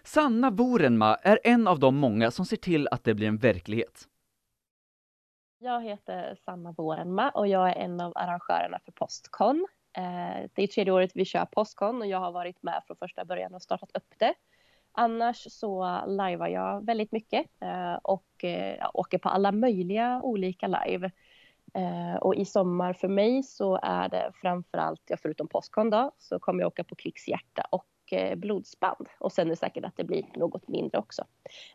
Sanna Vorenma är en av de många som ser till att det blir en verklighet. Jag heter Sanna Vorenma och jag är en av arrangörerna för Postcon. Eh, det är tredje året vi kör Postcon och jag har varit med från första början och startat upp det. Annars så lajvar jag väldigt mycket eh, och eh, åker på alla möjliga olika live. Eh, och i sommar för mig så är det framförallt, ja, förutom Postcon då, så kommer jag åka på Krigshjärta och eh, blodsband. Och sen är det säkert att det blir något mindre också.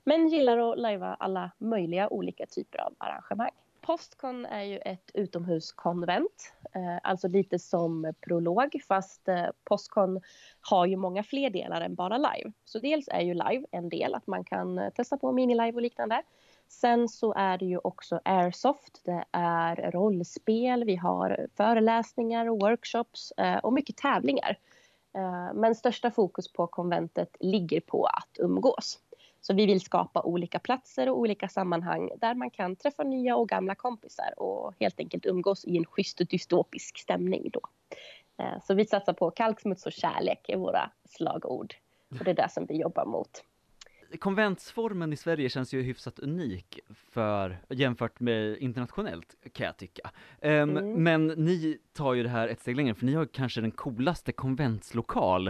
Men gillar att lajva alla möjliga olika typer av arrangemang. Postcon är ju ett utomhuskonvent, eh, alltså lite som prolog fast eh, Postcon har ju många fler delar än bara live. Så dels är ju live en del, att man kan eh, testa på minilive och liknande. Sen så är det ju också airsoft, det är rollspel, vi har föreläsningar och workshops eh, och mycket tävlingar. Eh, men största fokus på konventet ligger på att umgås. Så vi vill skapa olika platser och olika sammanhang där man kan träffa nya och gamla kompisar och helt enkelt umgås i en schysst och dystopisk stämning då. Eh, så vi satsar på kalksmuts och kärlek är våra slagord och det är det som vi jobbar mot. Konventsformen i Sverige känns ju hyfsat unik för, jämfört med internationellt kan jag tycka. Um, mm. Men ni tar ju det här ett steg längre, för ni har kanske den coolaste konventslokal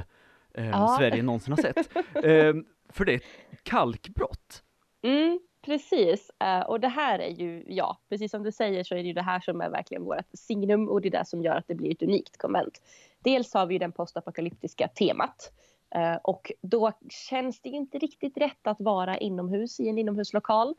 um, ja. Sverige någonsin har sett. Um, för det är ett kalkbrott. Mm, precis, uh, och det här är ju, ja, precis som du säger så är det ju det här som är verkligen vårt signum och det är det som gör att det blir ett unikt konvent. Dels har vi ju den postapokalyptiska temat Eh, och då känns det inte riktigt rätt att vara inomhus i en inomhuslokal.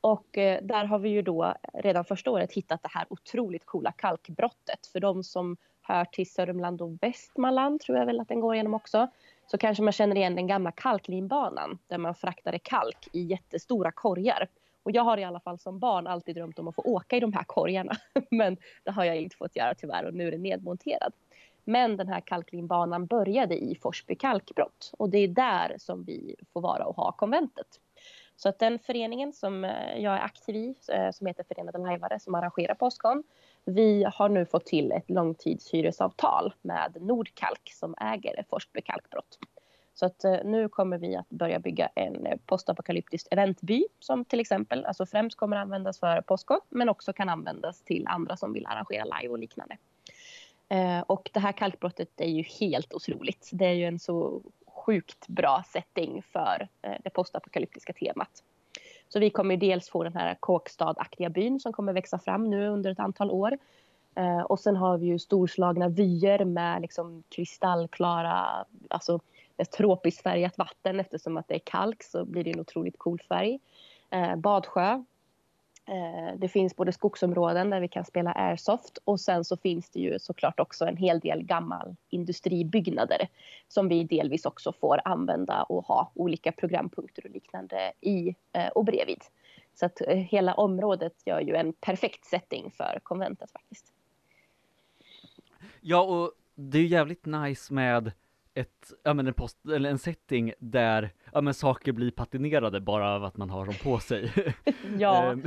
Och eh, där har vi ju då redan första året hittat det här otroligt coola kalkbrottet. För de som hör till Sörmland och Västmanland tror jag väl att den går igenom också så kanske man känner igen den gamla kalklinbanan där man fraktade kalk i jättestora korgar. Och jag har i alla fall som barn alltid drömt om att få åka i de här korgarna. Men det har jag inte fått göra tyvärr och nu är den nedmonterad. Men den här kalklinbanan började i Forsby kalkbrott och det är där som vi får vara och ha konventet. Så att den föreningen som eh, jag är aktiv i, eh, som heter Förenade Lajvare, som arrangerar Postcon, vi har nu fått till ett långtidshyresavtal med Nordkalk som äger Forsby kalkbrott. Så att eh, nu kommer vi att börja bygga en postapokalyptisk eventby som till exempel, alltså främst kommer användas för Postcon men också kan användas till andra som vill arrangera live och liknande. Eh, och det här kalkbrottet är ju helt otroligt. Det är ju en så sjukt bra setting för eh, det postapokalyptiska temat. Så vi kommer dels få den här kåkstadaktiga byn som kommer växa fram nu under ett antal år. Eh, och sen har vi ju storslagna vyer med liksom kristallklara, alltså ett tropiskt färgat vatten eftersom att det är kalk så blir det en otroligt cool färg. Badsjö Eh, det finns både skogsområden där vi kan spela airsoft och sen så finns det ju såklart också en hel del gammal industribyggnader som vi delvis också får använda och ha olika programpunkter och liknande i eh, och bredvid. Så att eh, hela området gör ju en perfekt setting för konventet faktiskt. Ja, och det är ju jävligt nice med ett, ja men en, post, eller en setting där, ja men saker blir patinerade bara av att man har dem på sig. ja, ehm.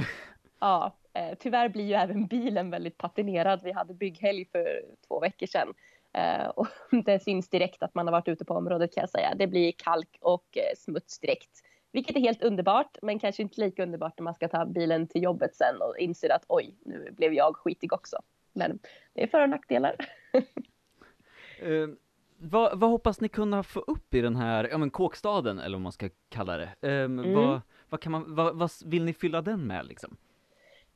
ja, eh, tyvärr blir ju även bilen väldigt patinerad. Vi hade bygghelg för två veckor sedan. Eh, och det syns direkt att man har varit ute på området kan jag säga. Det blir kalk och eh, smuts direkt. Vilket är helt underbart, men kanske inte lika underbart när man ska ta bilen till jobbet sen och inser att oj, nu blev jag skitig också. Men det är för och nackdelar. Ehm, vad, vad, hoppas ni kunna få upp i den här, ja men kåkstaden eller vad man ska kalla det? Um, mm. vad, vad, kan man, vad, vad, vill ni fylla den med liksom?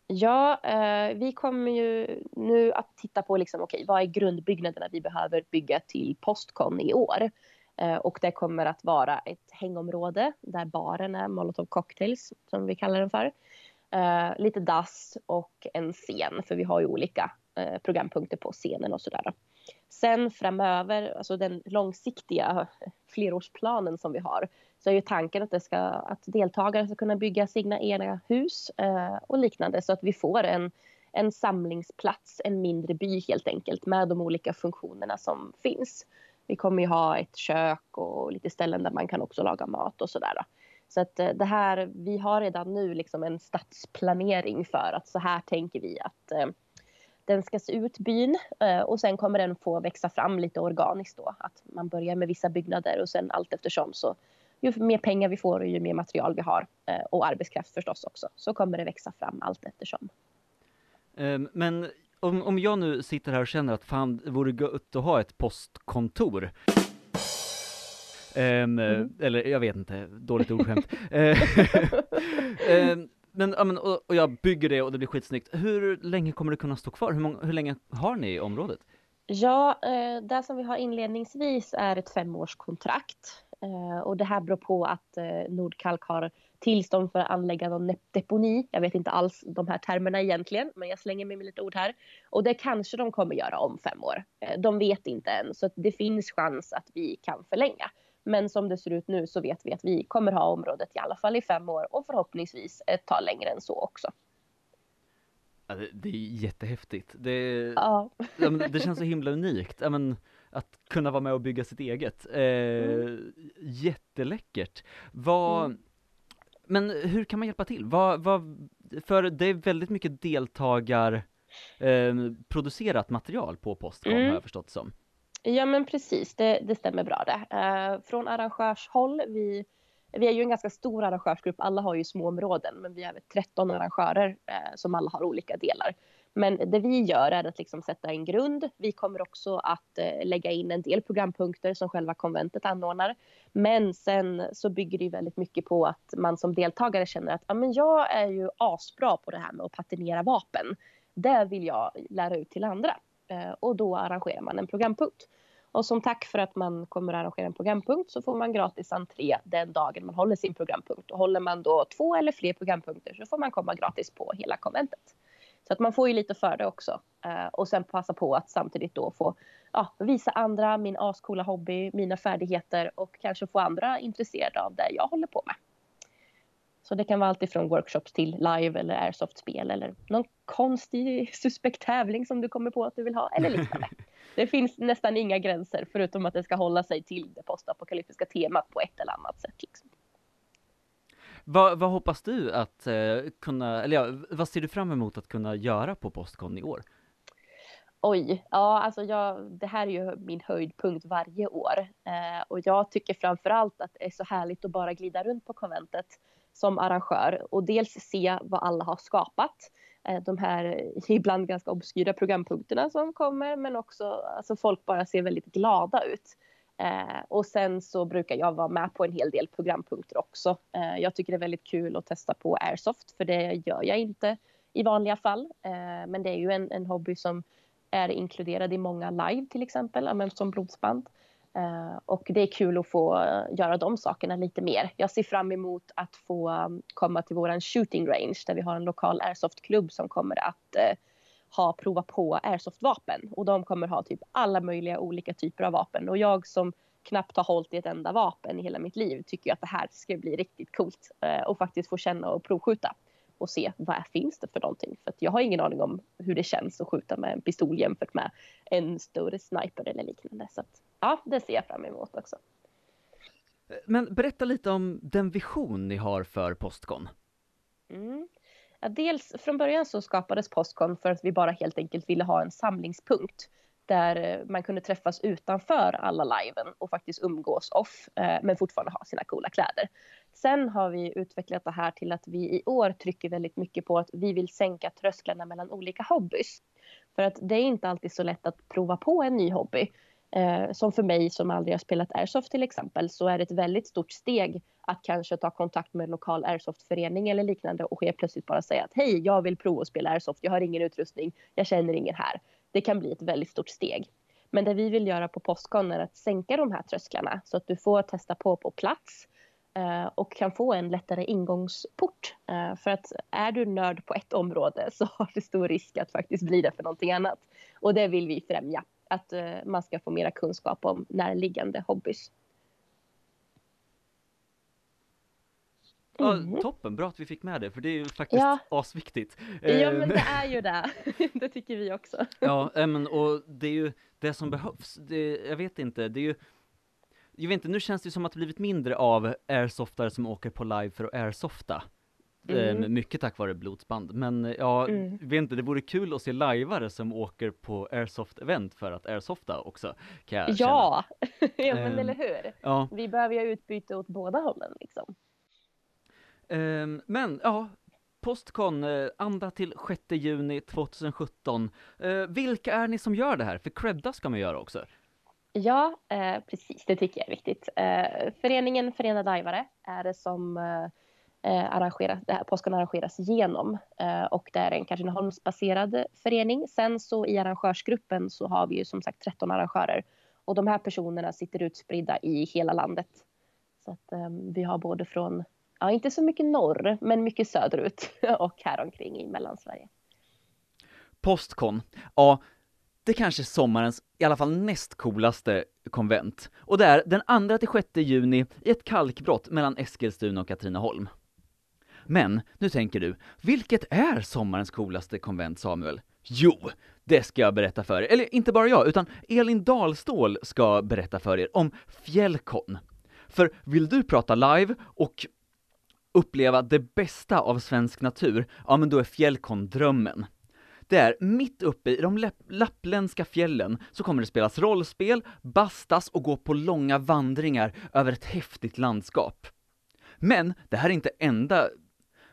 Ja, eh, vi kommer ju nu att titta på liksom, okay, vad är grundbyggnaderna vi behöver bygga till Postcon i år? Eh, och det kommer att vara ett hängområde där baren är Molotov Cocktails som vi kallar den för. Eh, lite dass och en scen för vi har ju olika eh, programpunkter på scenen och sådär. Sen framöver, alltså den långsiktiga flerårsplanen som vi har, så är ju tanken att, det ska, att deltagare ska kunna bygga sina egna hus eh, och liknande så att vi får en, en samlingsplats, en mindre by helt enkelt med de olika funktionerna som finns. Vi kommer ju ha ett kök och lite ställen där man kan också laga mat och sådär. Så att eh, det här, vi har redan nu liksom en stadsplanering för att så här tänker vi att eh, den ska se ut byn eh, och sen kommer den få växa fram lite organiskt då. Att man börjar med vissa byggnader och sen allt eftersom så ju mer pengar vi får och ju mer material vi har eh, och arbetskraft förstås också så kommer det växa fram allt eftersom. Ehm, men om, om jag nu sitter här och känner att fan, det vore gött att ha ett postkontor. Um, mm. Eller jag vet inte, dåligt ordskämt. um, men, ja, men och, och, jag bygger det och det blir skitsnyggt. Hur länge kommer det kunna stå kvar? Hur, många, hur länge har ni i området? Ja, eh, det som vi har inledningsvis är ett femårskontrakt. Eh, och det här beror på att eh, Nordkalk har tillstånd för att anlägga någon deponi. Jag vet inte alls de här termerna egentligen, men jag slänger med lite ord här. Och det kanske de kommer göra om fem år. Eh, de vet inte än, så det finns chans att vi kan förlänga. Men som det ser ut nu så vet vi att vi kommer ha området i alla fall i fem år och förhoppningsvis ett tag längre än så också. Ja, det, det, är jättehäftigt. Det, ja. det känns så himla unikt. Men, att kunna vara med och bygga sitt eget. Eh, mm. Jätteläckert. Vad, mm. Men hur kan man hjälpa till? Vad, vad, för det är väldigt mycket deltagar eh, producerat material på Postcom mm. har jag förstått som. Ja men precis, det, det stämmer bra det. Eh, från arrangörshåll, vi, vi är ju en ganska stor arrangörsgrupp, alla har ju små områden men vi har 13 arrangörer eh, som alla har olika delar. Men det vi gör är att liksom sätta en grund. Vi kommer också att eh, lägga in en del programpunkter som själva konventet anordnar. Men sen så bygger det väldigt mycket på att man som deltagare känner att ja, men jag är ju asbra på det här med att patinera vapen. Det vill jag lära ut till andra. Eh, och då arrangerar man en programpunkt. Och som tack för att man kommer att arrangera en programpunkt så får man gratis entré den dagen man håller sin programpunkt. Och håller man då två eller fler programpunkter så får man komma gratis på hela konventet. Så att man får ju lite för det också. Eh, och sen passa på att samtidigt då få ja, visa andra min ascoola hobby, mina färdigheter och kanske få andra intresserade av det jag håller på med. Så det kan vara allt ifrån workshops till live eller airsoft-spel eller någon konstig suspekt tävling som du kommer på att du vill ha eller liknande. det finns nästan inga gränser förutom att det ska hålla sig till det postapokalyptiska temat på ett eller annat sätt. Liksom. Vad, vad hoppas du att eh, kunna, eller ja, vad ser du fram emot att kunna göra på Postcon i år? Oj, ja alltså jag, det här är ju min höjdpunkt varje år eh, och jag tycker framförallt att det är så härligt att bara glida runt på konventet som arrangör och dels se vad alla har skapat. Eh, de här ibland ganska obskyra programpunkterna som kommer men också alltså folk bara ser väldigt glada ut. Eh, och sen så brukar jag vara med på en hel del programpunkter också. Eh, jag tycker det är väldigt kul att testa på airsoft för det gör jag inte i vanliga fall. Eh, men det är ju en, en hobby som är inkluderad i många live till exempel, som blodsband. Eh, och det är kul att få göra de sakerna lite mer. Jag ser fram emot att få um, komma till våran shooting range där vi har en lokal airsoftklubb som kommer att eh, ha prova på airsoftvapen. Och de kommer ha typ alla möjliga olika typer av vapen. Och jag som knappt har hållit i ett enda vapen i hela mitt liv tycker att det här ska bli riktigt coolt eh, och faktiskt få känna och provskjuta. Och se vad finns det för någonting? För jag har ingen aning om hur det känns att skjuta med en pistol jämfört med en större sniper eller liknande. Så att, ja det ser jag fram emot också. Men berätta lite om den vision ni har för Postcon. Mm. Ja, dels från början så skapades Postcon för att vi bara helt enkelt ville ha en samlingspunkt där eh, man kunde träffas utanför alla liven och faktiskt umgås off eh, men fortfarande ha sina coola kläder. Sen har vi utvecklat det här till att vi i år trycker väldigt mycket på att vi vill sänka trösklarna mellan olika hobbys. För att det är inte alltid så lätt att prova på en ny hobby. Eh, som för mig som aldrig har spelat airsoft till exempel så är det ett väldigt stort steg att kanske ta kontakt med en lokal airsoftförening eller liknande och helt plötsligt bara säga att hej, jag vill prova att spela airsoft, jag har ingen utrustning, jag känner ingen här. Det kan bli ett väldigt stort steg. Men det vi vill göra på Postcon är att sänka de här trösklarna så att du får testa på på plats eh, och kan få en lättare ingångsport. Eh, för att är du nörd på ett område så har du stor risk att faktiskt bli det för någonting annat. Och det vill vi främja att eh, man ska få mera kunskap om närliggande hobbys. Ja, Mm. toppen, bra att vi fick med det, för det är ju faktiskt Ja. asviktigt. Ja Ehm, men det är ju det. det tycker vi också. Ja, men och det är ju det som behövs. Det, jag vet inte, det är ju jag vet inte, nu känns det som att det blivit mindre av airsoftare som åker på live för att airsofta. Mm. Eh, mycket tack vare blodsband, men eh, ja, Mm. jag vet inte, det vore kul att se lajvare som åker på airsoft-event för att airsofta också, kan jag. Ja, ja men Ehm. eller hur. Ja, Vi behöver ju utbyte åt båda hållen liksom. ehm, men ja, Postcon, eh, 2 till 6 juni 2017. Eh, vilka är ni som gör det här? För credda ska man göra också. Ja, precis. Det tycker jag är viktigt. Föreningen Förenade Lajvare är det som eh, arrangeras, det här påsken arrangeras genom. Eh, och det är en Katrineholmsbaserad förening. Sen så i arrangörsgruppen så har vi ju som sagt 13 arrangörer. Och de här personerna sitter utspridda i hela landet. Så att eh, vi har både från, ja inte så mycket norr, men mycket söderut och häromkring i Mellansverige. Postcon, ja, det kanske är sommarens, i alla fall näst coolaste konvent. Och det är den 2 till 6 juni i ett kalkbrott mellan Eskilstuna och Katrineholm. Men, nu tänker du, vilket är sommarens coolaste konvent, Samuel? Jo, det ska jag berätta för er. Eller inte bara jag, utan Elin Dahlstål ska berätta för er om Fjällkon. För vill du prata live och uppleva det bästa av svensk natur, ja men då är Fjällkon drömmen. Det är mitt uppe i de lappländska fjällen så kommer det spelas rollspel, bastas och gå på långa vandringar över ett häftigt landskap. Men det här är inte enda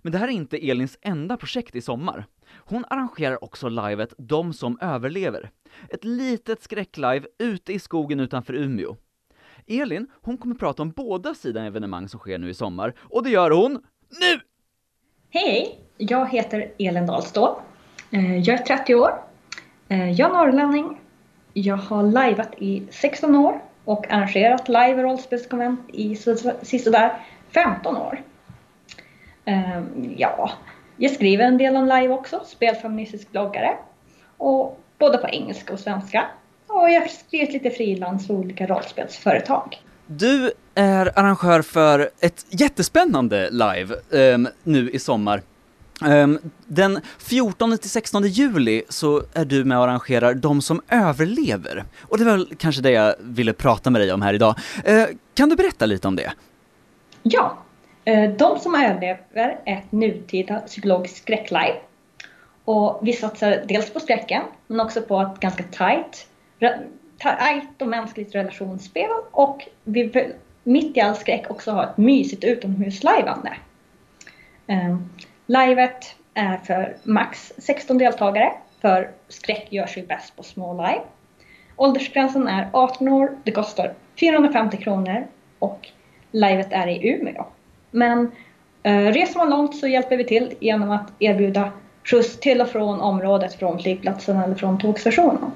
men det här är inte Elins enda projekt i sommar. Hon arrangerar också livet De som överlever. Ett litet skräcklive ute i skogen utanför Umeå. Elin, hon kommer prata om båda sidor evenemang som sker nu i sommar, och det gör hon nu! Hej! Jag heter Elin Dahlstål. Eh, jag är 30 år. Eh, jag är norrlänning. Jag har liveat i 16 år och arrangerat live rollspelskonvent i sisådär 15 år. Eh, Ja, jag skriver en del om live också, spelfeministisk bloggare. Och både på engelska och svenska. Och jag har skrivit lite frilans för olika rollspelsföretag. Du är arrangör för ett jättespännande live ehm, nu i sommar. Ehm, den 14 till 16 juli så är du med och arrangerar De som överlever. Och det var kanske det jag ville prata med dig om här idag. Eh, kan du berätta lite om det? Ja, Eh, de som överlever är ett nutida psykologiskt skräcklive. Och vi satsar dels på skräcken, men också på ett ganska tajt, tajt och mänskligt relationsspel. Och vi vill mitt i all skräck också ha ett mysigt utomhuslajvande. Ehm, livet är för max 16 deltagare, för skräck gör sig bäst på små live. Åldersgränsen är 18 år, det kostar 450 kronor och livet är i Umeå. Men eh, reser man långt så hjälper vi till genom att erbjuda skjuts till och från området från flygplatsen eller från tågstationen.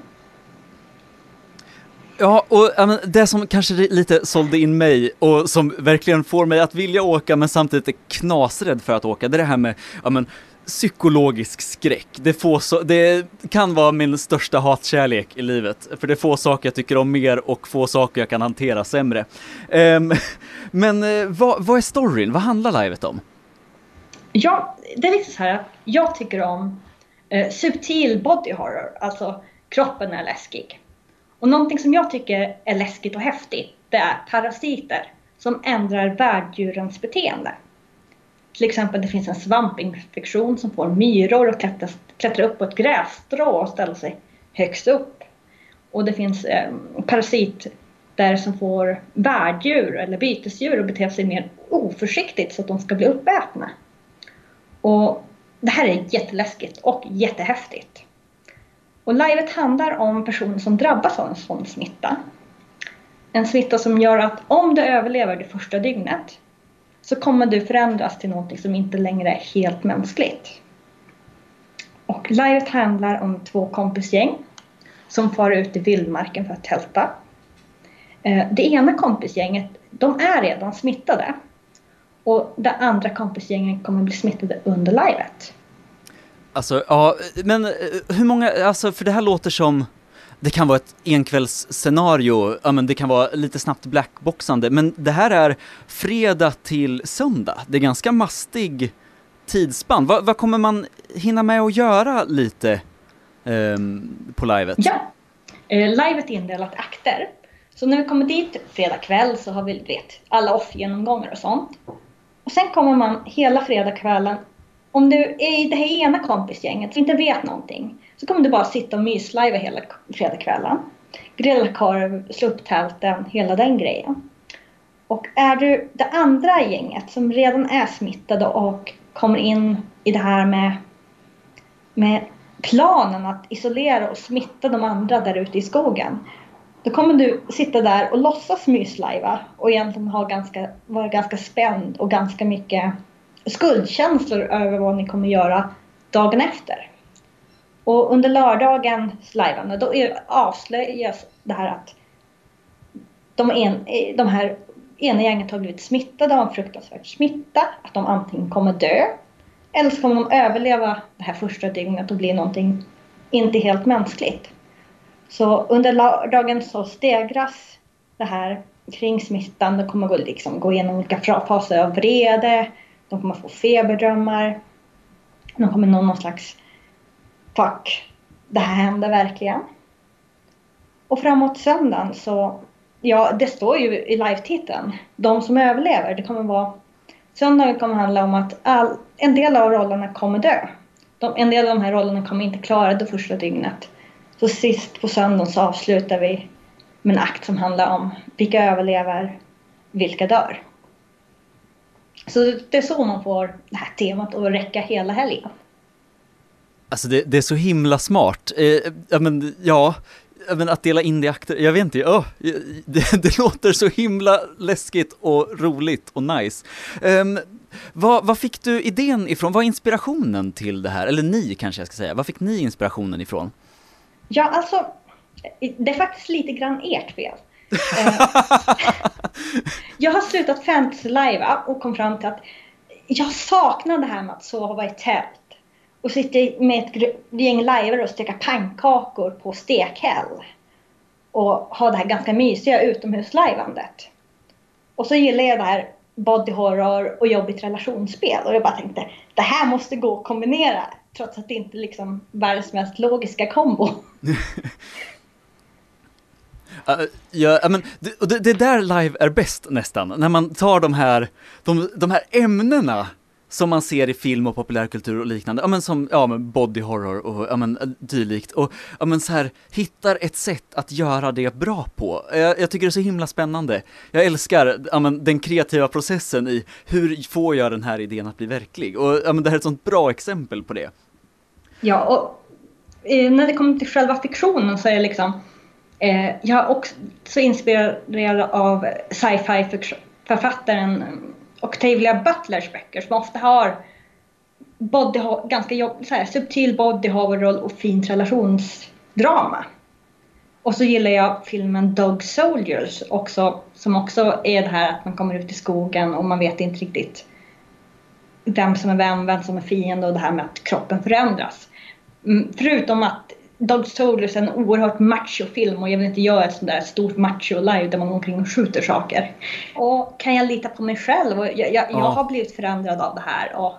Ja, och det som kanske lite sålde in mig och som verkligen får mig att vilja åka men samtidigt är knasrädd för att åka, det är det här med ja, men, psykologisk skräck. Det, få so det kan vara min största hatkärlek i livet, för det är få saker jag tycker om mer och få saker jag kan hantera sämre. Um, men eh, vad, vad är storyn? Vad handlar livet om? Ja, det är lite så här att jag tycker om eh, subtil body horror, alltså kroppen är läskig. Och någonting som jag tycker är läskigt och häftigt, det är parasiter som ändrar värddjurens beteende. Till exempel det finns en svampinfektion som får myror att klättra, klättra upp på ett grässtrå och ställa sig högst upp. Och det finns eh, parasiter som får värddjur eller bytesdjur att bete sig mer oförsiktigt så att de ska bli uppätna. Och det här är jätteläskigt och jättehäftigt. Och livet handlar om personer som drabbas av en sån smitta. En smitta som gör att om du överlever det första dygnet så kommer du förändras till något som inte längre är helt mänskligt. Och livet handlar om två kompisgäng som far ut i vildmarken för att tälta. Eh, det ena kompisgänget, de är redan smittade. Och det andra kompisgänget kommer bli smittade under livet. Alltså, ja, men eh, hur många, alltså för det här låter som det kan vara ett enkvällsscenario, ja men det kan vara lite snabbt blackboxande, men det här är fredag till söndag. Det är ganska mastig tidsspann. Vad, vad kommer man hinna med att göra lite eh, på livet? Ja, eh, livet är indelat i akter. Så när vi kommer dit fredag kväll så har vi vet, alla off-genomgångar och sånt. Och sen kommer man hela fredagskvällen, om du är i det här ena kompisgänget som inte vet någonting, så kommer du bara sitta och myslajva hela fredagskvällen. Grilla korv, slå upp tälten, hela den grejen. Och är du det andra gänget som redan är smittade och kommer in i det här med, med planen att isolera och smitta de andra där ute i skogen. Då kommer du sitta där och låtsas myslajva och egentligen ha ganska, vara ganska spänd och ganska mycket skuldkänslor över vad ni kommer göra dagen efter. Och under lördagens lajvande då avslöjas det här att de, en, de här ena gänget har blivit smittade av en fruktansvärd smitta. Att de antingen kommer dö eller så kommer de överleva det här första dygnet och bli någonting inte helt mänskligt. Så under lördagen så stegras det här kring smittan. De kommer gå, liksom, gå igenom olika faser av vrede. De kommer få feberdrömmar. De kommer nå någon slags fuck, det här hände verkligen. Och framåt söndagen så, ja det står ju i live-titeln, de som överlever, det kommer vara Söndagen kommer handla om att all, en del av rollerna kommer dö. De, en del av de här rollerna kommer inte klara det första dygnet. Så sist på söndagen så avslutar vi med en akt som handlar om vilka överlever, vilka dör. Så det är så man får det här temat att räcka hela helgen. Alltså det, det är så himla smart. Eh, ja, men, ja, men att dela in det i akter, jag vet inte, oh, det, det, låter så himla läskigt och roligt och nice. Um, vad, vad, fick du idén ifrån? Vad är inspirationen till det här? Eller ni kanske jag ska säga, vad fick ni inspirationen ifrån? Ja, alltså, det är faktiskt lite grann ert fel. jag har slutat fantasy live och kom fram till att jag saknar det här med att sova i tält och sitter med ett gäng lajvare och steka pannkakor på stekhäll. Och ha det här ganska mysiga utomhuslajvandet. Och så gillar jag det här body horror och jobbigt relationsspel. Och jag bara tänkte, det här måste gå att kombinera. Trots att det inte är liksom världens mest logiska kombo. Uh, ja, men, det, det, det där live är bäst nästan, när man tar de här, de, de här ämnena som man ser i film och populärkultur och liknande, ja men som, ja men body horror och ja men eh, dylikt och ja men så här, hittar ett sätt att göra det bra på. Jag, jag tycker det är så himla spännande. Jag älskar, ja men den kreativa processen i hur får jag den här idén att bli verklig? Och ja men det här är ett sånt bra exempel på det. Ja, och eh, när det kommer till själva fiktionen så är det liksom, eh, jag är också inspirerad av sci-fi författaren Octavia Butlers böcker som ofta har body, ganska jobb, så här, subtil body roll och fint relationsdrama. Och så gillar jag filmen Dog Soldiers också, som också är det här att man kommer ut i skogen och man vet inte riktigt vem som är vem, vem som är fiende och det här med att kroppen förändras. Mm, förutom att Dog Soldiers är en oerhört machofilm och jag vill inte göra ett sånt där stort macho-live där man går omkring och skjuter saker. Och kan jag lita på mig själv? Och jag, jag, jag ja. har blivit förändrad av det här. Och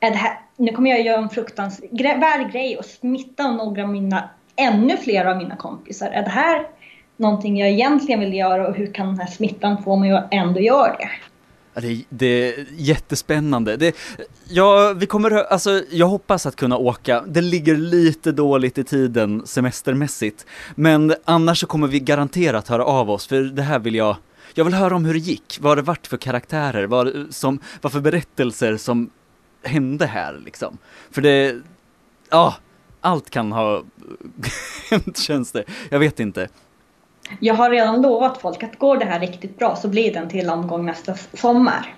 är det här nu kommer jag göra en fruktansvärd grej och smitta några av mina, ännu fler av mina kompisar. Är det här någonting jag egentligen vill göra och hur kan den här smittan få mig att ändå göra det? Det, det är jättespännande. Det, ja, vi kommer, alltså, jag hoppas att kunna åka. Det ligger lite dåligt i tiden semestermässigt, men annars så kommer vi garanterat höra av oss, för det här vill jag jag vill höra om hur det gick, vad det vart för karaktärer, vad, som, vad för berättelser som hände här liksom. För det, ja, allt kan ha hänt känns det. Jag vet inte. Jag har redan lovat folk att går det här riktigt bra så blir det en till omgång nästa sommar.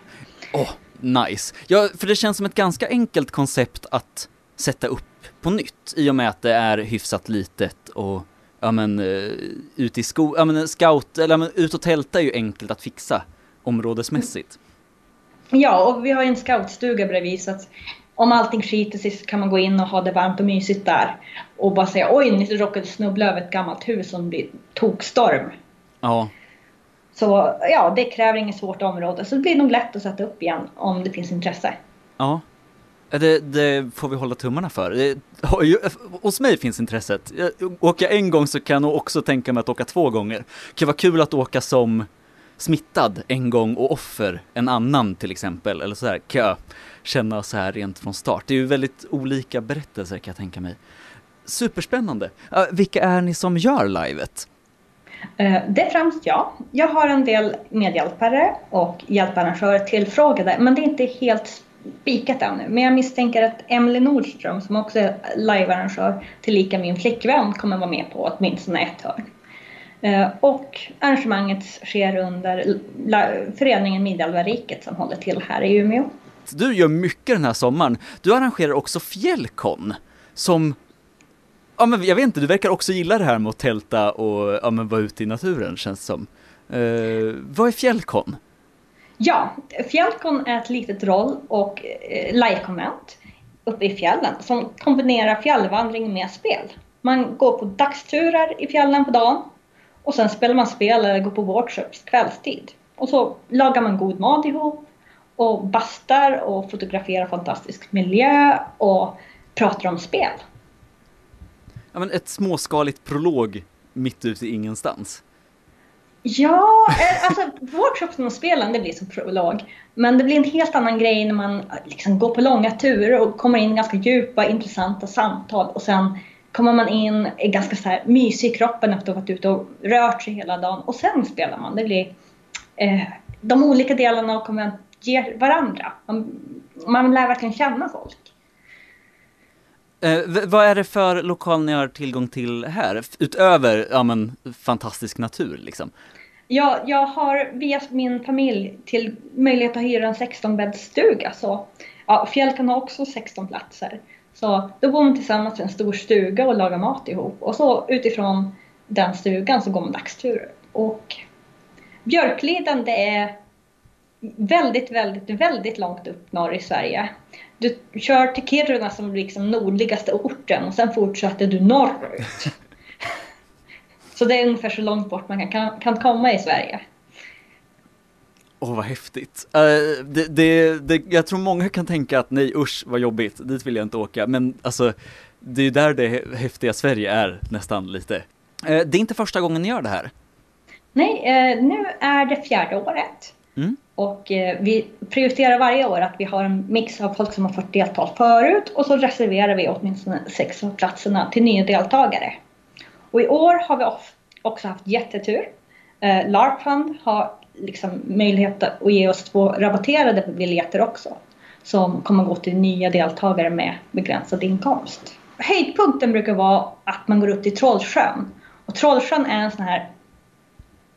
Åh, oh, nice. Ja, för det känns som ett ganska enkelt koncept att sätta upp på nytt i och med att det är hyfsat litet och ja men uh, ut i sko, ja men scout, eller ja, men ut och tälta är ju enkelt att fixa områdesmässigt. Ja, och vi har ju en scoutstuga bredvid så att om allting skiter sig så kan man gå in och ha det varmt och mysigt där. Och bara säga oj, ni råkade snubbla över ett gammalt hus som blir tokstorm. Ja. Så ja, det kräver inget svårt område. Så det blir nog lätt att sätta upp igen om det finns intresse. Ja. Det, det får vi hålla tummarna för. Det, hos mig finns intresset. Åker jag en gång så kan jag också tänka mig att åka två gånger. Det kan vara kul att åka som smittad en gång och offer en annan till exempel. Eller så här, kan jag känna så här rent från start. Det är ju väldigt olika berättelser kan jag tänka mig. Superspännande. Uh, vilka är ni som gör livet? Uh, det är främst jag. Jag har en del medhjälpare och hjälparrangörer tillfrågade, men det är inte helt spikat ännu. Men jag misstänker att Emily Nordström, som också är livearrangör, tillika min flickvän, kommer vara med på åtminstone ett hörn. Eh, och arrangemanget sker under föreningen Midalvariket som håller till här i Umeå. Du gör mycket den här sommaren. Du arrangerar också Fjällkon, som Ja men jag vet inte, du verkar också gilla det här med att tälta och ja, men vara ute i naturen känns det som. Uh, vad är Fjällkon? Ja, Fjällkon är ett litet roll och eh, livekonvent uppe i fjällen som kombinerar fjällvandring med spel. Man går på dagsturer i fjällen på dagen och sen spelar man spel eller går på workshops kvällstid. Och så lagar man god mat ihop och bastar och fotograferar fantastisk miljö och pratar om spel. Ja, men ett småskaligt prolog mitt ute i ingenstans. Ja, eh, alltså workshopen och spelen det blir som prolog. Men det blir en helt annan grej när man liksom går på långa turer och kommer in i ganska djupa, intressanta samtal och sen kommer man in i ganska så här mysig i kroppen efter att ha varit ute och rört sig hela dagen och sen spelar man. Det blir eh, de olika delarna av konvent ger varandra. Man, man lär verkligen känna folk. Eh, vad är det för lokal ni har tillgång till här, utöver ja, men, fantastisk natur liksom? Ja, jag har via min familj till möjlighet att hyra en 16-bäddsstuga. Så ja, Fjällkan har också 16 platser. Så då bor man tillsammans i en stor stuga och lagar mat ihop. Och så utifrån den stugan så går man dagsturer. Och Björkliden det är väldigt, väldigt, väldigt långt upp norr i Sverige. Du kör till Kiruna som liksom nordligaste orten och sen fortsätter du norrut. så det är ungefär så långt bort man kan, kan komma i Sverige. Åh, oh, vad häftigt. Uh, det, det, det, jag tror många kan tänka att nej usch vad jobbigt, dit vill jag inte åka. Men alltså, det är där det häftiga Sverige är nästan lite. Uh, det är inte första gången ni gör det här? Nej, uh, nu är det fjärde året. Mm. Och eh, vi prioriterar varje år att vi har en mix av folk som har fått delta förut och så reserverar vi åtminstone sex av platserna till nya deltagare. Och i år har vi också haft jättetur. Eh, Larpfund har liksom möjlighet att ge oss två rabatterade biljetter också som kommer gå till nya deltagare med begränsad inkomst. Höjdpunkten brukar vara att man går upp till Trollsjön. Och Trollsjön är en sån här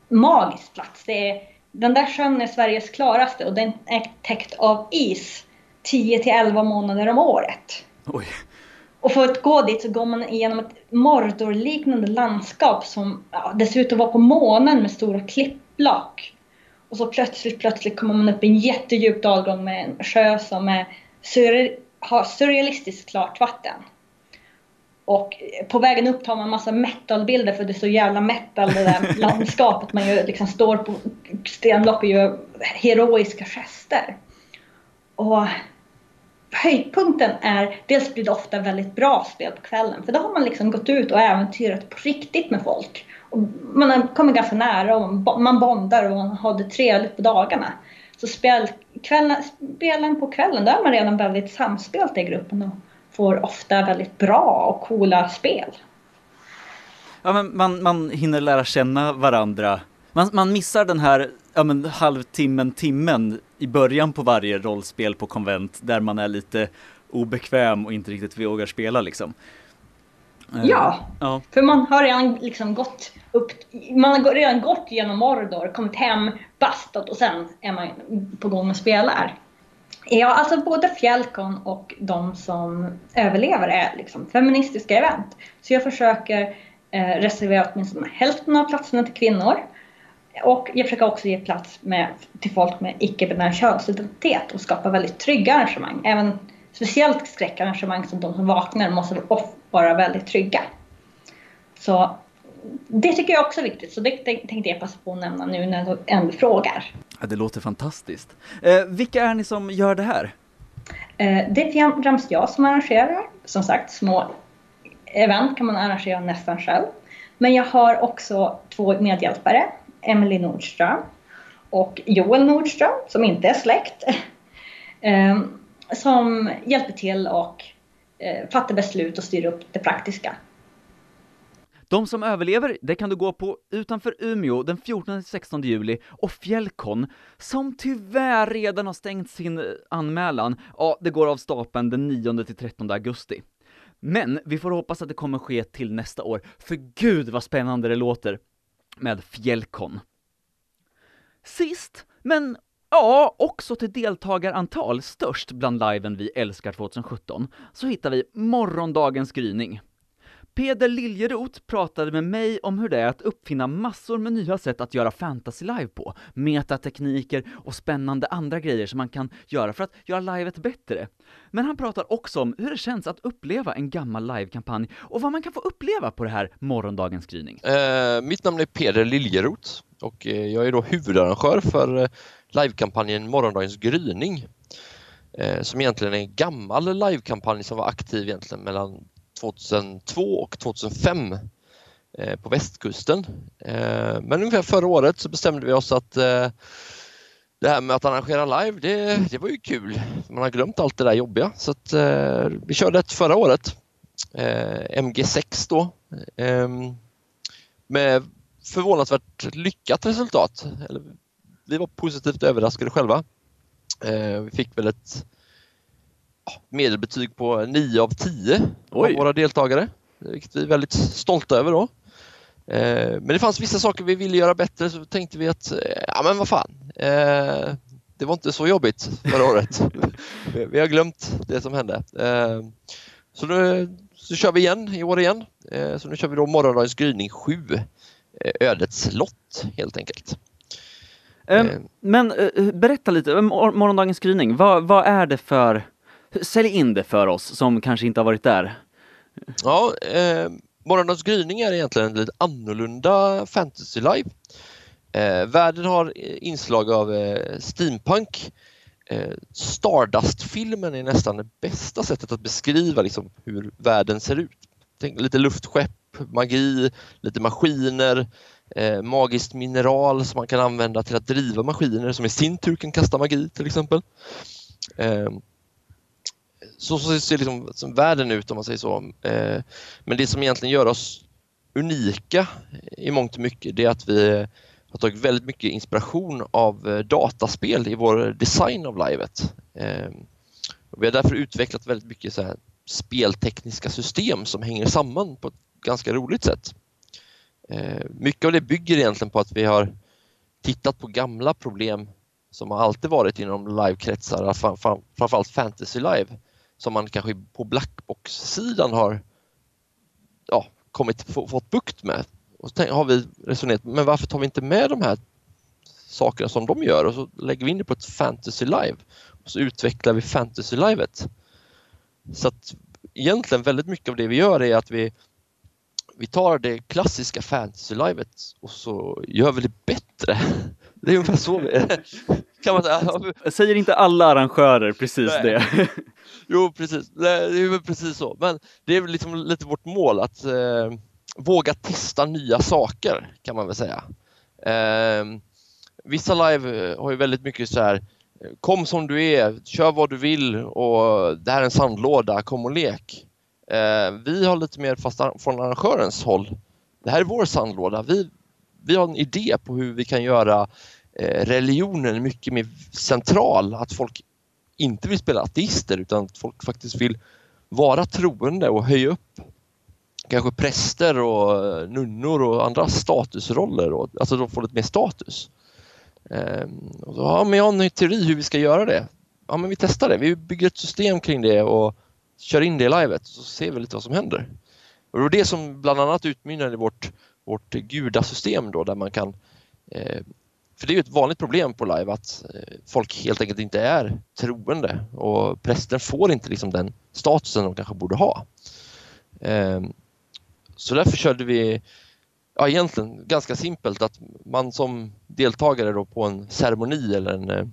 magisk plats. Det är den där sjön är Sveriges klaraste och den är täckt av is 10 till 11 månader om året. Oj. Och för att gå dit så går man igenom ett Mordor-liknande landskap som ja, dessutom var på månen med stora klippblock. Och så plötsligt, plötsligt kommer man upp i en jättedjup dalgång med en sjö som är surre har surrealistiskt klart vatten. Och på vägen upp tar man massa metalbilder för det är så jävla metal det där landskapet. Man ju liksom står på Stenlopp är ju heroiska gester. Och höjdpunkten är, dels blir det ofta väldigt bra spel på kvällen för då har man liksom gått ut och äventyrat på riktigt med folk. Och man har kommit ganska nära och man bondar och man har det trevligt på dagarna. Så spel, kvällen, spelen på kvällen, då är man redan väldigt samspelt i gruppen och får ofta väldigt bra och coola spel. Ja, men man, man hinner lära känna varandra. Man, man missar den här ja, men halvtimmen, timmen i början på varje rollspel på konvent där man är lite obekväm och inte riktigt vågar spela liksom. Eh, ja, ja. för man har redan liksom gått upp, man har redan gått genom Mordor, kommit hem, bastat och sen är man på gång och spelar. Ja, alltså både Fjällkon och de som överlever är liksom feministiska event. Så jag försöker eh, reservera åtminstone hälften av platserna till kvinnor. Och jag försöker också ge plats med, till folk med icke-binär könsidentitet och skapa väldigt trygga arrangemang. Även speciellt skräckarrangemang som de som vaknar måste vara väldigt trygga. Så det tycker jag också är viktigt, så det tänkte jag passa på att nämna nu när du ändå frågar. Ja, det låter fantastiskt. Eh, vilka är ni som gör det här? Eh, det är främst jag som arrangerar. Som sagt, små event kan man arrangera nästan själv. Men jag har också två medhjälpare, Emily Nordström och Joel Nordström, som inte är släkt, ehm, som hjälper till och eh, fattar beslut och styr upp det praktiska. De som överlever, det kan du gå på utanför Umeå den 14-16 juli och Fjällkon, som tyvärr redan har stängt sin eh, anmälan, ja, det går av stapeln den 9-13 augusti. Men vi får hoppas att det kommer ske till nästa år, för gud vad spännande det låter med Fjällkon. Sist, men ja, också till deltagarantal störst bland liven vi älskar 2017, så hittar vi morgondagens gryning. Peder Liljeroth pratade med mig om hur det är att uppfinna massor med nya sätt att göra fantasy live på, metatekniker och spännande andra grejer som man kan göra för att göra livet bättre. Men han pratar också om hur det känns att uppleva en gammal livekampanj och vad man kan få uppleva på det här morgondagens gryning. Eh, mitt namn är Peder Liljeroth och eh, jag är då huvudarrangör för eh, livekampanjen Morgondagens gryning eh, som egentligen är en gammal livekampanj som var aktiv egentligen mellan 2002 och 2005 eh, på västkusten. Eh, men ungefär förra året så bestämde vi oss att eh, det här med att arrangera live, det, det var ju kul. Man har glömt allt det där jobbiga så att eh, vi körde ett förra året. Eh, MG6 då. Ehm, med förvånansvärt lyckat resultat. Vi var positivt överraskade själva. Eh, vi fick väl ett medelbetyg på 9 av 10 Oj. av våra deltagare, vilket vi är väldigt stolta över då. Eh, men det fanns vissa saker vi ville göra bättre så tänkte vi att, eh, ja men vad fan, eh, det var inte så jobbigt förra året. vi har glömt det som hände. Så nu så kör vi igen i år igen. Så nu kör vi då morgondagens gryning 7, ödets lott helt enkelt. Men berätta lite, morgondagens gryning, vad, vad är det för Sälj in det för oss som kanske inte har varit där. Ja, eh, Morgondagens gryning är egentligen en lite annorlunda fantasy live. Eh, världen har inslag av eh, steampunk. Eh, Stardust-filmen är nästan det bästa sättet att beskriva liksom, hur världen ser ut. Tänk lite luftskepp, magi, lite maskiner, eh, magiskt mineral som man kan använda till att driva maskiner som i sin tur kan kasta magi till exempel. Eh, så, så ser liksom som världen ut om man säger så. Eh, men det som egentligen gör oss unika i mångt och mycket det är att vi har tagit väldigt mycket inspiration av eh, dataspel i vår design av livet. Eh, vi har därför utvecklat väldigt mycket så här speltekniska system som hänger samman på ett ganska roligt sätt. Eh, mycket av det bygger egentligen på att vi har tittat på gamla problem som har alltid varit inom livekretsar, framförallt fantasy live som man kanske på blackbox-sidan har ja, kommit, få, fått bukt med. Och så har vi resonerat, men varför tar vi inte med de här sakerna som de gör och så lägger vi in det på ett fantasy live och så utvecklar vi fantasy livet. Så att egentligen väldigt mycket av det vi gör är att vi vi tar det klassiska fantasy-livet och så gör vi det bättre. Det är ungefär så vi kan man säga. Säger inte alla arrangörer precis Nej. det? Jo, precis. Det är väl precis så. Men det är väl liksom lite vårt mål att eh, våga testa nya saker kan man väl säga. Eh, vissa live eh, har ju väldigt mycket så här eh, Kom som du är, kör vad du vill och det här är en sandlåda, kom och lek. Eh, vi har lite mer fast från arrangörens håll. Det här är vår sandlåda. Vi, vi har en idé på hur vi kan göra eh, religionen mycket mer central. Att folk inte vill spela ateister utan att folk faktiskt vill vara troende och höja upp kanske präster och eh, nunnor och andra statusroller. Och, alltså de får lite mer status. Ehm, och så, ja, men jag har en teori hur vi ska göra det. Ja, men vi testar det. Vi bygger ett system kring det och kör in det i livet så ser vi lite vad som händer. Och det var det som bland annat utmynnade i vårt, vårt gudasystem då där man kan eh, för det är ju ett vanligt problem på live att eh, folk helt enkelt inte är troende och prästen får inte liksom den statusen de kanske borde ha. Ehm, så därför körde vi, ja egentligen ganska simpelt att man som deltagare då på en ceremoni eller en eh,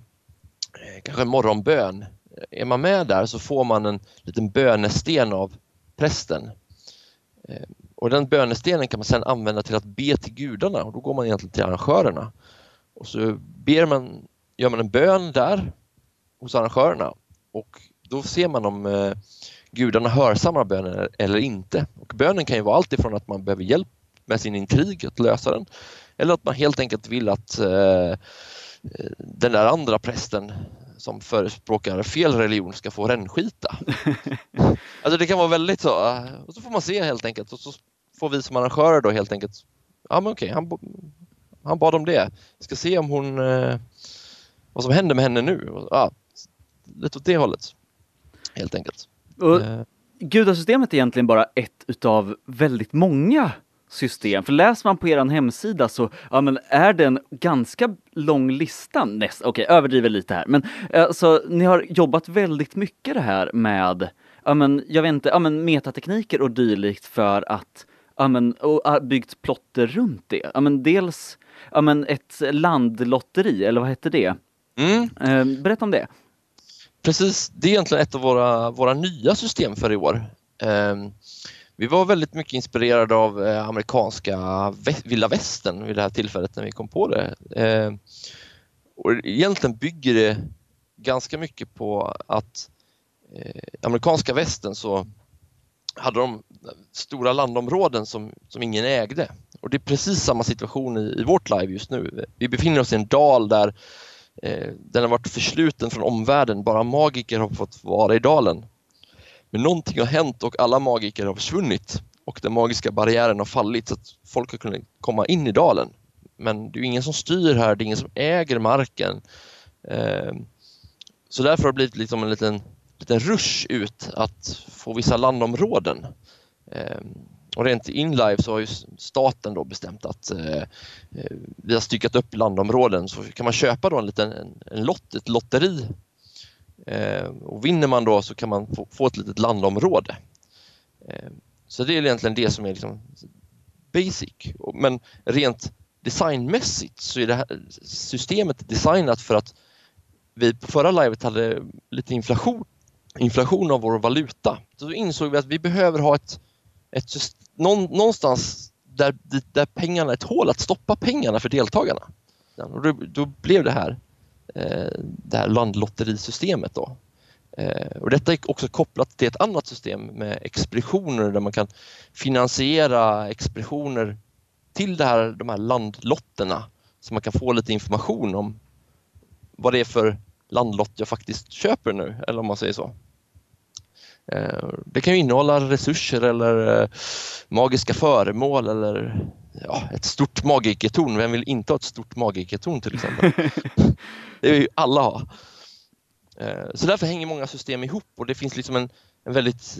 kanske en morgonbön, eh, är man med där så får man en liten bönesten av prästen. Ehm, och den bönestenen kan man sedan använda till att be till gudarna och då går man egentligen till arrangörerna. Och så ber man, gör man en bön där hos arrangörerna och då ser man om eh, gudarna hörsammar bönen eller inte. Och bönen kan ju vara allt ifrån att man behöver hjälp med sin intrig att lösa den eller att man helt enkelt vill att eh, den där andra prästen som förespråkar fel religion ska få rännskita. alltså det kan vara väldigt så. eh, Och så får man se helt enkelt och så får vi som arrangörer då helt enkelt, ja men okej, han, han bad om det. Vi ska se om hon, eh, vad som händer med henne nu. Ja, lite åt det hållet. Helt enkelt. Och Eh, gudasystemet är egentligen bara ett utav väldigt många system. För läser man på er hemsida så ja, men är det en ganska lång lista. Okej, överdriver lite här. Men alltså, ni har jobbat väldigt mycket det här med ja, men, jag vet inte, ja, men, metatekniker och dylikt för att ja, men, och har byggt plotter runt det. Ja, men, dels ja, men, ett landlotteri, eller vad hette det? Mm, Eh, berätta om det. precis, det är egentligen ett av våra, våra nya system för i år. Eh, vi var väldigt mycket inspirerade av eh, amerikanska vilda västern vid det här tillfället när vi kom på det. Eh, och egentligen bygger det ganska mycket på att eh, amerikanska västern så hade de stora landområden som, som ingen ägde. Och det är precis samma situation i, i vårt live just nu. Vi befinner oss i en dal där eh, den har varit försluten från omvärlden. Bara magiker har fått vara i dalen. Men någonting har hänt och alla magiker har försvunnit och den magiska barriären har fallit så att folk har kunnat komma in i dalen. Men det är ingen som styr här, det är ingen som äger marken. Eh, så därför har det blivit liksom en liten, liten rush ut att få vissa landområden. Eh, och rent inlive så har ju staten då bestämt att eh, eh vi har styckat upp landområden så kan man köpa då en liten en, en lott, ett lotteri. Eh, och vinner man då så kan man få, få ett litet landområde. Eh, så det är egentligen det som är liksom basic. Men rent designmässigt så är det här systemet designat för att vi på förra livet hade lite inflation, inflation av vår valuta. Så då insåg vi att vi behöver ha ett, ett någon, någonstans där, där pengarna är ett hål att stoppa pengarna för deltagarna. Ja, Och då, då blev det här eh, det här landlotterisystemet då. Eh, och detta är också kopplat till ett annat system med expeditioner där man kan finansiera expeditioner till det här, de här landlotterna så man kan få lite information om vad det är för landlott jag faktiskt köper nu, eller om man säger så. Eh, Det kan ju innehålla resurser eller eh, magiska föremål eller ja, ett stort magikertorn. Vem vill inte ha ett stort magikertorn till exempel? Det vill ju alla ha. Eh, Så därför hänger många system ihop och det finns liksom en, en väldigt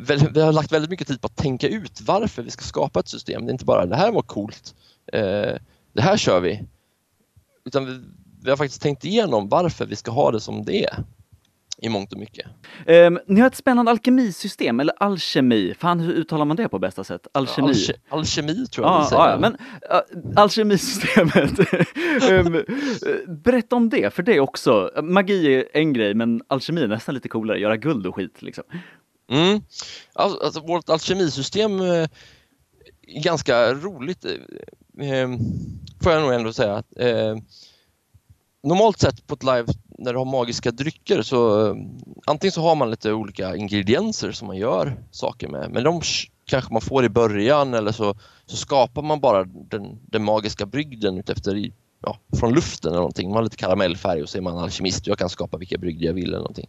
väl- vi har lagt väldigt mycket tid på att tänka ut varför vi ska skapa ett system. Det är inte bara det här var coolt, det här kör vi. Utan vi, vi har faktiskt tänkt igenom varför vi ska ha det som det är i mångt och mycket. Ehm, ni har ett spännande alkemisystem, eller alkemi. Fan, hur uttalar man det på bästa sätt? Alkemi? Alke, alkemi tror jag Ja, säger. ja, ja, men uh, alkemisystemet. Ehm, eh, berätta om det, för det är också, magi är en grej, men alkemi är nästan lite coolare, göra guld och skit liksom. Mm. Alltså, vårt alkemisystem eh, är ganska roligt, eh, eh, får jag nog ändå säga. Normalt sett på ett live när du har magiska drycker så eh, antingen så har man lite olika ingredienser som man gör saker med, men de kanske man får i början eller så, så skapar man bara den, den magiska brygden utefter i, ja, från luften eller någonting. Man har lite karamellfärg och så är man alkemist och jag kan skapa vilka brygder jag vill eller någonting.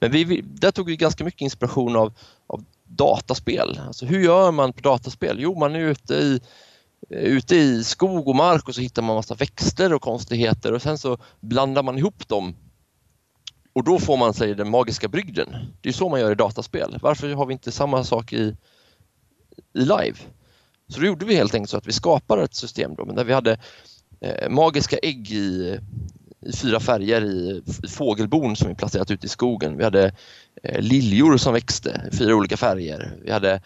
Men vi, vi, där tog vi ganska mycket inspiration av, av dataspel. Alltså hur gör man på dataspel? Jo, man är ute i, Eh, ute i skog och mark och så hittar man massa växter och konstigheter och sen så blandar man ihop dem och då får man sig den magiska brygden. Det är så man gör i dataspel. Varför har vi inte samma sak i, i live? Så då gjorde vi helt enkelt så att vi skapade ett system då, men där vi hade eh, magiska ägg i, i fyra färger i, i fågelbon som vi placerat ute i skogen. Vi hade eh, liljor som växte i fyra olika färger. Vi hade eh,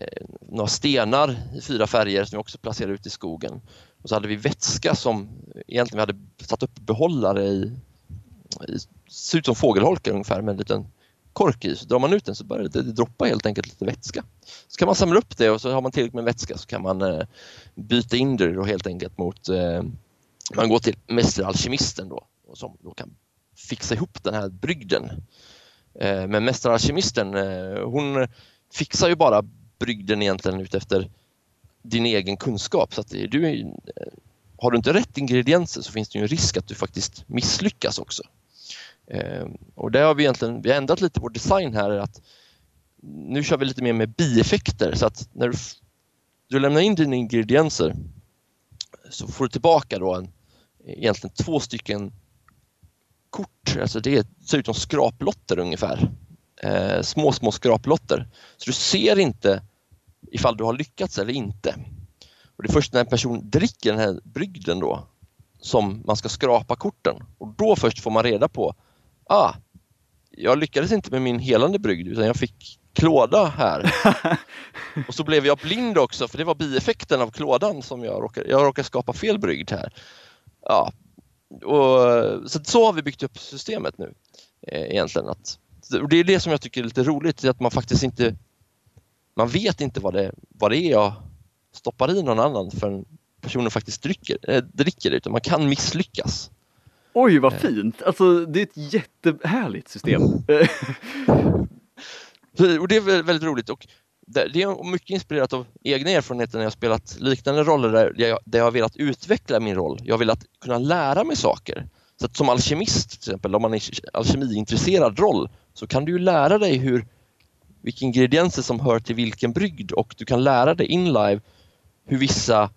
Eh, några stenar i fyra färger som vi också placerade ute i skogen. Och så hade vi vätska som egentligen vi hade satt upp behållare i, i ser ut som fågelholkar ungefär med en liten kork i. Så drar man ut den så börjar det, det droppa helt enkelt lite vätska. Så kan man samla upp det och så har man tillräckligt med vätska så kan man eh, byta in det då helt enkelt mot eh, man går till mästeralkemisten då och som då kan fixa ihop den här brygden. Eh, men mästeralkemisten eh, hon fixar ju bara brygden egentligen utefter din egen kunskap. Så att du, har du inte rätt ingredienser så finns det ju en risk att du faktiskt misslyckas också. Ehm, och där har vi egentligen vi har ändrat lite vår design här. att Nu kör vi lite mer med bieffekter så att när du, du lämnar in dina ingredienser så får du tillbaka då en, egentligen två stycken kort, alltså det ser ut som skraplotter ungefär. Eh, små, små skraplotter. Så du ser inte ifall du har lyckats eller inte. Och Det är först när en person dricker den här brygden då som man ska skrapa korten och då först får man reda på ah, jag lyckades inte med min helande brygd utan jag fick klåda här. och så blev jag blind också för det var bieffekten av klådan som jag råkade, jag råkade skapa fel brygd här. Ja, och, så, så har vi byggt upp systemet nu eh, egentligen. Att, det är det som jag tycker är lite roligt, att man faktiskt inte man vet inte vad det, vad det är jag stoppar i någon annan förrän personen faktiskt dricker, äh, dricker det, utan man kan misslyckas. Oj vad fint! Alltså det är ett jättehärligt system. och det är väldigt roligt och det är mycket inspirerat av egna erfarenheter när jag spelat liknande roller där jag, där jag har velat utveckla min roll. Jag har velat kunna lära mig saker. Så som alkemist till exempel, om man är alkemiintresserad roll, så kan du ju lära dig hur vilka ingredienser som hör till vilken brygd och du kan lära dig inlive hur vissa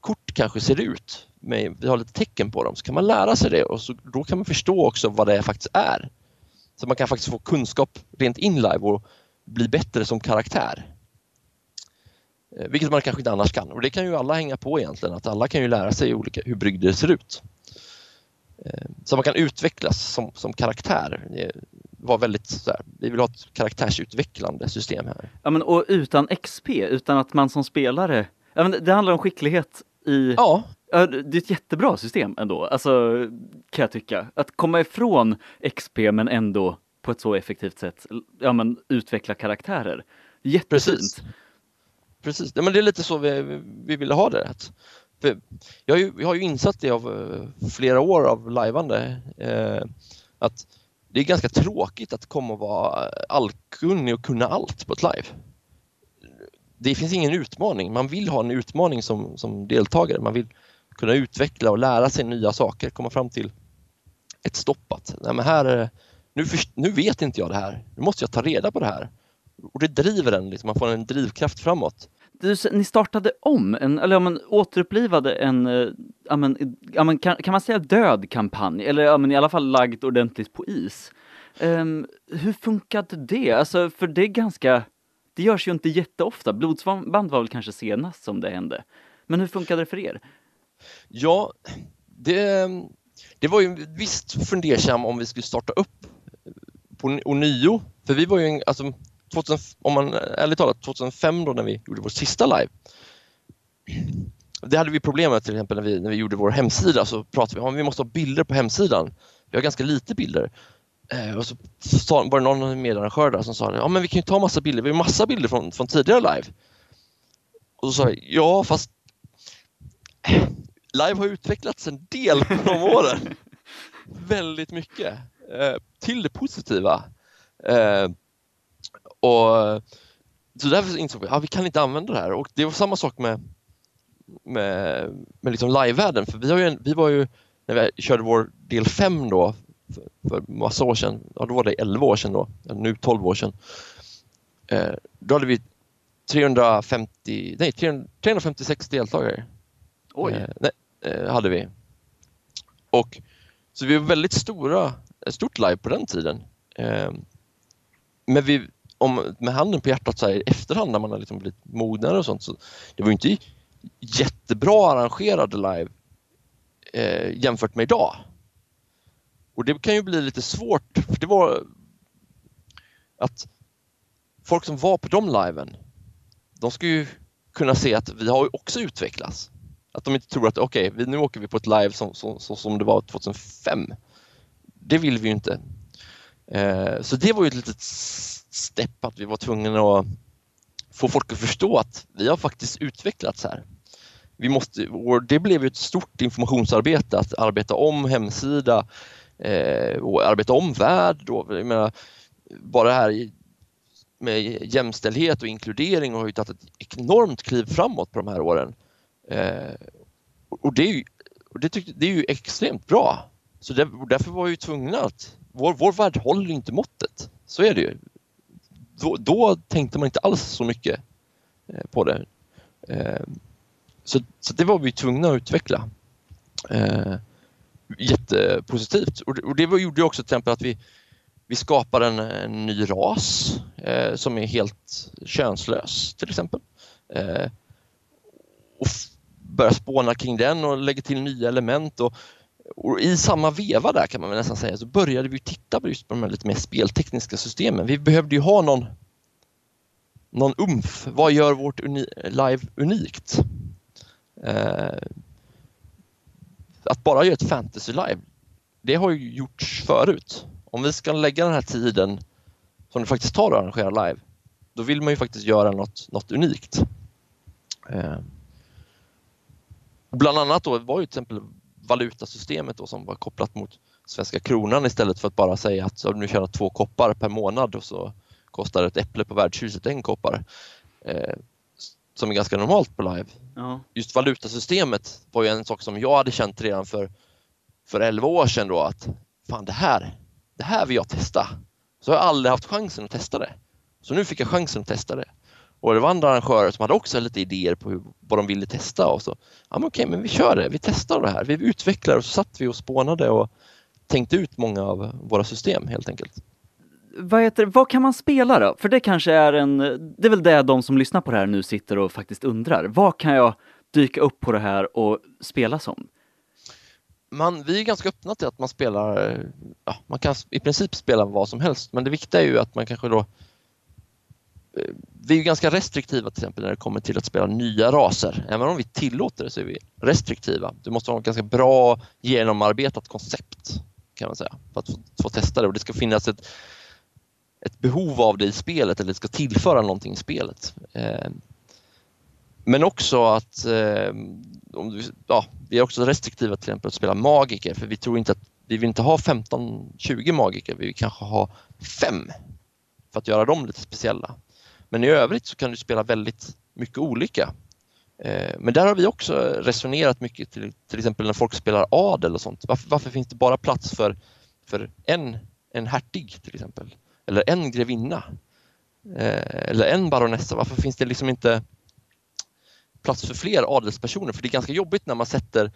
kort kanske ser ut med, vi har lite tecken på dem, så kan man lära sig det och så, då kan man förstå också vad det faktiskt är. Så man kan faktiskt få kunskap rent inlive och bli bättre som karaktär. Eh, vilket man kanske inte annars kan och det kan ju alla hänga på egentligen, att alla kan ju lära sig olika, hur brygder ser ut. Eh, så man kan utvecklas som, som karaktär. Eh, var väldigt så här, vi vill ha ett karaktärsutvecklande system här. Ja men och utan XP, utan att man som spelare, ja, men det handlar om skicklighet i Ja, det är ett jättebra system ändå, alltså kan jag tycka. Att komma ifrån XP men ändå på ett så effektivt sätt, ja men utveckla karaktärer. Jättefint. Precis. Precis, ja, men det är lite så vi, vi ville ha det. För jag, har ju, jag har ju insett det av uh, flera år av lajvande uh, att det är ganska tråkigt att komma och vara allkunnig och kunna allt på ett live. Det finns ingen utmaning, man vill ha en utmaning som, som deltagare. Man vill kunna utveckla och lära sig nya saker, komma fram till ett stoppat. Nej, men här, nu, nu vet inte jag det här, nu måste jag ta reda på det här. Och det driver en, liksom, man får en drivkraft framåt. Du, ni startade om, en, eller ja, men, återupplivade en, eh, ja, men, ja, men, kan, kan man säga död kampanj, eller ja, men, i alla fall lagt ordentligt på is. Um, hur funkade det? Alltså, för det är ganska, det görs ju inte jätteofta, blodsband var väl kanske senast som det hände. Men hur funkade det för er? Ja, det, det var ju visst fundersam om vi skulle starta upp på ånyo. För vi var ju, alltså, 2000, om man ärligt talat, 2005 då när vi gjorde vår sista live. Det hade vi problem med till exempel när vi, när vi gjorde vår hemsida så pratade vi om att vi måste ha bilder på hemsidan. Vi har ganska lite bilder. Eh, och så var det någon medarrangör där som sa ja men vi kan ju ta massa bilder, vi har massa bilder från, från tidigare live. Och så sa jag, ja fast eh, live har utvecklats en del på de åren. Väldigt mycket. Eh, till det positiva. Eh, och så därför insåg vi att ja, vi kan inte använda det här och det var samma sak med, med, med liksom live-världen för vi, har ju, vi var ju, när vi körde vår del 5 då för, för massa år sedan, ja då var det 11 år sedan då, nu 12 år sedan. Eh, då hade vi 350, nej 356 deltagare. Oj! Eh, nej, eh, hade vi. Och så vi var väldigt stora, stort live på den tiden. Eh, men vi, om, med handen på hjärtat så här, i efterhand när man har liksom blivit mognare och sånt så det var ju inte jättebra arrangerade live eh, jämfört med idag. Och det kan ju bli lite svårt, för det var att folk som var på de liven, de ska ju kunna se att vi har också utvecklats. Att de inte tror att okej, okay, nu åker vi på ett live som, som, som det var 2005. Det vill vi ju inte. Eh, så det var ju ett litet stepp att vi var tvungna att få folk att förstå att vi har faktiskt utvecklats här. Vi måste, och det blev ett stort informationsarbete att arbeta om hemsida eh, och arbeta om värld. Då. Jag menar, bara det här med jämställdhet och inkludering har ju tagit ett enormt kliv framåt på de här åren. Eh, och det är ju, och det, tyckte, det är ju extremt bra. Så det, därför var vi tvungna att, vår, vår värld håller inte måttet. Så är det ju. Då, då tänkte man inte alls så mycket eh, på det. Eh, så, så det var vi tvungna att utveckla. Eh, jättepositivt och det, och det gjorde också till exempel att vi, vi skapar en, en ny ras eh, som är helt könslös till exempel. Eh, och börjar spåna kring den och lägger till nya element. Och, och, I samma veva där kan man väl nästan säga så började vi titta på just på de här lite mer speltekniska systemen. Vi behövde ju ha någon, någon umf. Vad gör vårt uni live unikt? Eh, att bara göra ett fantasy live, det har ju gjorts förut. Om vi ska lägga den här tiden som det faktiskt tar att arrangera live, då vill man ju faktiskt göra något, något unikt. Eh, bland annat då var ju till exempel valutasystemet då som var kopplat mot svenska kronan istället för att bara säga att nu tjänar två koppar per månad och så kostar ett äpple på värdshuset en koppar. Eh, som är ganska normalt på live. Ja. Just valutasystemet var ju en sak som jag hade känt redan för, för 11 år sedan då att fan det här, det här vill jag testa. Så har jag aldrig haft chansen att testa det. Så nu fick jag chansen att testa det. Och det var andra arrangörer som hade också lite idéer på hur, vad de ville testa och så, ja men okej, men vi kör det, vi testar det här, vi utvecklar och så satt vi och spånade och tänkte ut många av våra system helt enkelt vad, heter, vad kan man spela då? För det kanske är en, det är väl det de som lyssnar på det här nu sitter och faktiskt undrar. Vad kan jag dyka upp på det här och spela som? Man, vi är ganska öppna till att man spelar, ja, man kan i princip spela vad som helst, men det viktiga är ju att man kanske då vi är ganska restriktiva till exempel när det kommer till att spela nya raser. Även om vi tillåter det så är vi restriktiva. Du måste ha ett ganska bra genomarbetat koncept kan man säga för att få, få testa det och det ska finnas ett ett behov av det i spelet eller det ska tillföra någonting i spelet. Eh, men också att eh, om du, ja, vi är också restriktiva till exempel att spela magiker för vi tror inte att vi vill inte ha 15-20 magiker, vi vill kanske ha fem för att göra dem lite speciella. Men i övrigt så kan du spela väldigt mycket olika. Eh, men där har vi också resonerat mycket till, till exempel när folk spelar adel och sånt. Varför, varför finns det bara plats för, för en, en hertig till exempel? eller en grevinna eh, eller en baronessa. Varför finns det liksom inte plats för fler adelspersoner? För det är ganska jobbigt när man sätter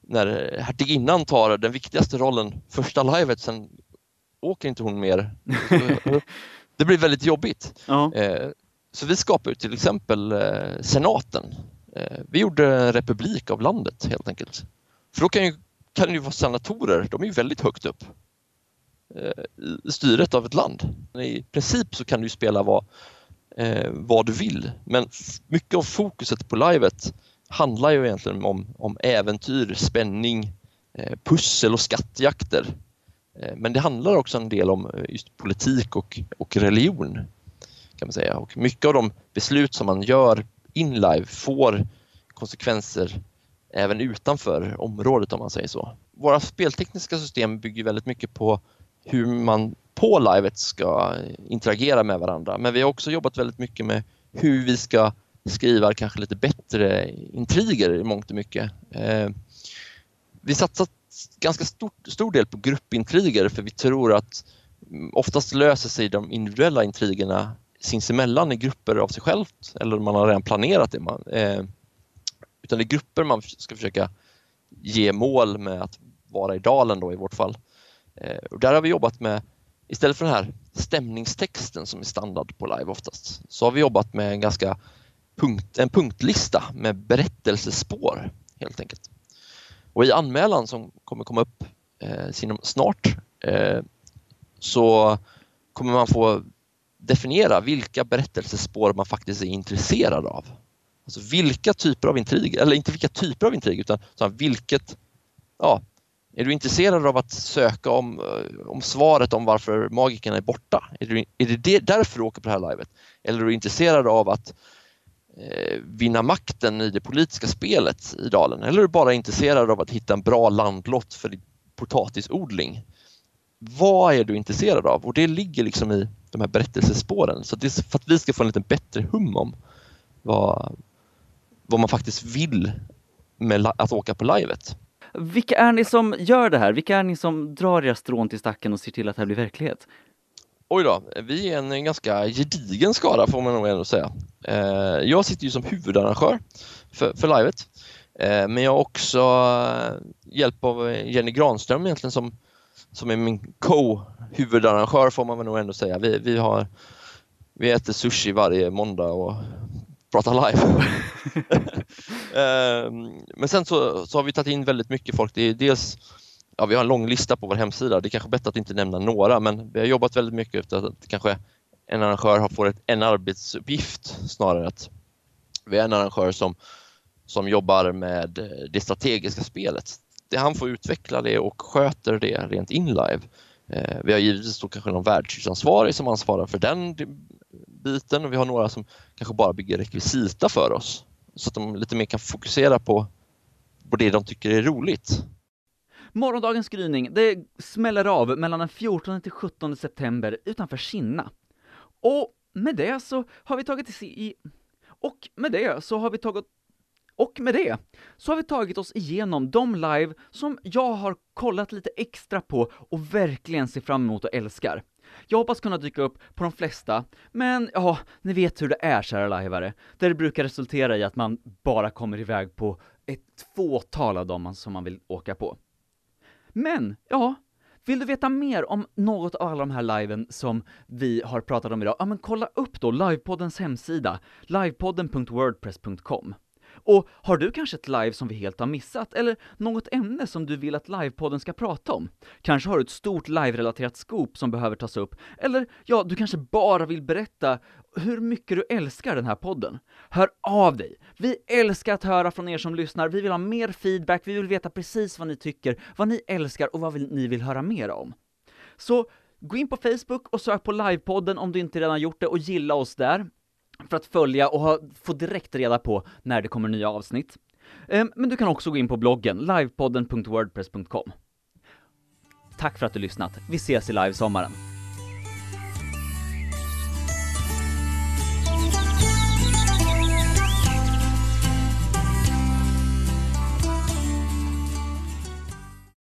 när hertiginnan tar den viktigaste rollen första livet, sen åker inte hon mer. det blir väldigt jobbigt. Ja. Eh, så vi skapar till exempel eh, senaten. Vi gjorde en republik av landet helt enkelt. För då kan ju, kan ju vara senatorer, de är ju väldigt högt upp. Eh, styret av ett land. I princip så kan du spela vad, eh, vad du vill men mycket av fokuset på livet handlar ju egentligen om, om äventyr, spänning, eh, pussel och skattjakter. Eh, men det handlar också en del om eh, just politik och, och religion. kan man säga. Och mycket av de beslut som man gör in live får konsekvenser även utanför området om man säger så. Våra speltekniska system bygger väldigt mycket på hur man på livet ska eh, interagera med varandra. Men vi har också jobbat väldigt mycket med hur vi ska skriva kanske lite bättre intriger i mångt och mycket. Eh, vi satsat ganska stort, stor del på gruppintriger för vi tror att mm, oftast löser sig de individuella intrigerna sinsemellan i grupper av sig självt eller man har redan planerat det. Man, eh, utan det är grupper man ska försöka ge mål med att vara i dalen då i vårt fall. Eh, och där har vi jobbat med, istället för den här stämningstexten som är standard på live oftast, så har vi jobbat med en ganska punkt, en punktlista med berättelsespår helt enkelt. Och i anmälan som kommer komma upp eh, snart eh, så kommer man få definiera vilka berättelsespår man faktiskt är intresserad av. Alltså vilka typer av intrig, eller inte vilka typer av intrig utan, vilket, ja, är du intresserad av att söka om, eh, om svaret om varför magikerna är borta? Är, du, är det därför du åker på det här livet? Eller är du intresserad av att eh, Eh, vinna makten i det politiska spelet i dalen? Eller är du bara intresserad av att hitta en bra landlott för din potatisodling? Vad är du intresserad av? Och det ligger liksom i de här berättelsespåren. Så det är för att vi ska få en lite bättre hum om vad, vad man faktiskt vill med att åka på livet. Vilka är ni som gör det här? Vilka är ni som drar era strån till stacken och ser till att det här blir verklighet? Oj då, vi är en ganska gedigen skara får man nog ändå säga. Eh, jag sitter ju som huvudarrangör för, för livet. Eh, men jag har också hjälp av Jenny Granström egentligen som, som är min co-huvudarrangör får man väl nog ändå säga. Vi, vi, har, vi äter sushi varje måndag och pratar live. Men sen så, så har vi tagit in väldigt mycket folk. Det är dels ja, vi har en lång lista på vår hemsida. Det är kanske bättre att inte nämna några, men vi har jobbat väldigt mycket efter att kanske en arrangör har fått en arbetsuppgift snarare att vi är en arrangör som, som jobbar med eh, det strategiska spelet. Det han får utveckla det och sköter det rent inlive. Eh, vi har givetvis då kanske någon världsansvarig som ansvarar för den biten och vi har några som kanske bara bygger rekvisita för oss så att de lite mer kan fokusera på, på det de tycker är roligt. Morgondagens gryning, det smäller av mellan den 14 till 17 september utanför Kinna. Och med det så har vi tagit i... Och med det så har vi tagit och med det så har vi tagit oss igenom de live som jag har kollat lite extra på och verkligen ser fram emot och älskar. Jag hoppas kunna dyka upp på de flesta, men ja, ni vet hur det är kära lajvare, där det brukar resultera i att man bara kommer iväg på ett fåtal av dem som man vill åka på. Men, ja, vill du veta mer om något av alla de här liven som vi har pratat om idag? Ja men kolla upp då livepoddens hemsida, livepodden.wordpress.com. Och har du kanske ett live som vi helt har missat, eller något ämne som du vill att livepodden ska prata om? Kanske har du ett stort live-relaterat scoop som behöver tas upp, eller ja, du kanske bara vill berätta hur mycket du älskar den här podden. Hör av dig! Vi älskar att höra från er som lyssnar, vi vill ha mer feedback, vi vill veta precis vad ni tycker, vad ni älskar och vad ni vill höra mer om. Så gå in på Facebook och sök på livepodden om du inte redan gjort det och gilla oss där för att följa och ha, få direkt reda på när det kommer nya avsnitt. Ehm, men du kan också gå in på bloggen, livepodden.wordpress.com. Tack för att du lyssnat, vi ses i livesommaren!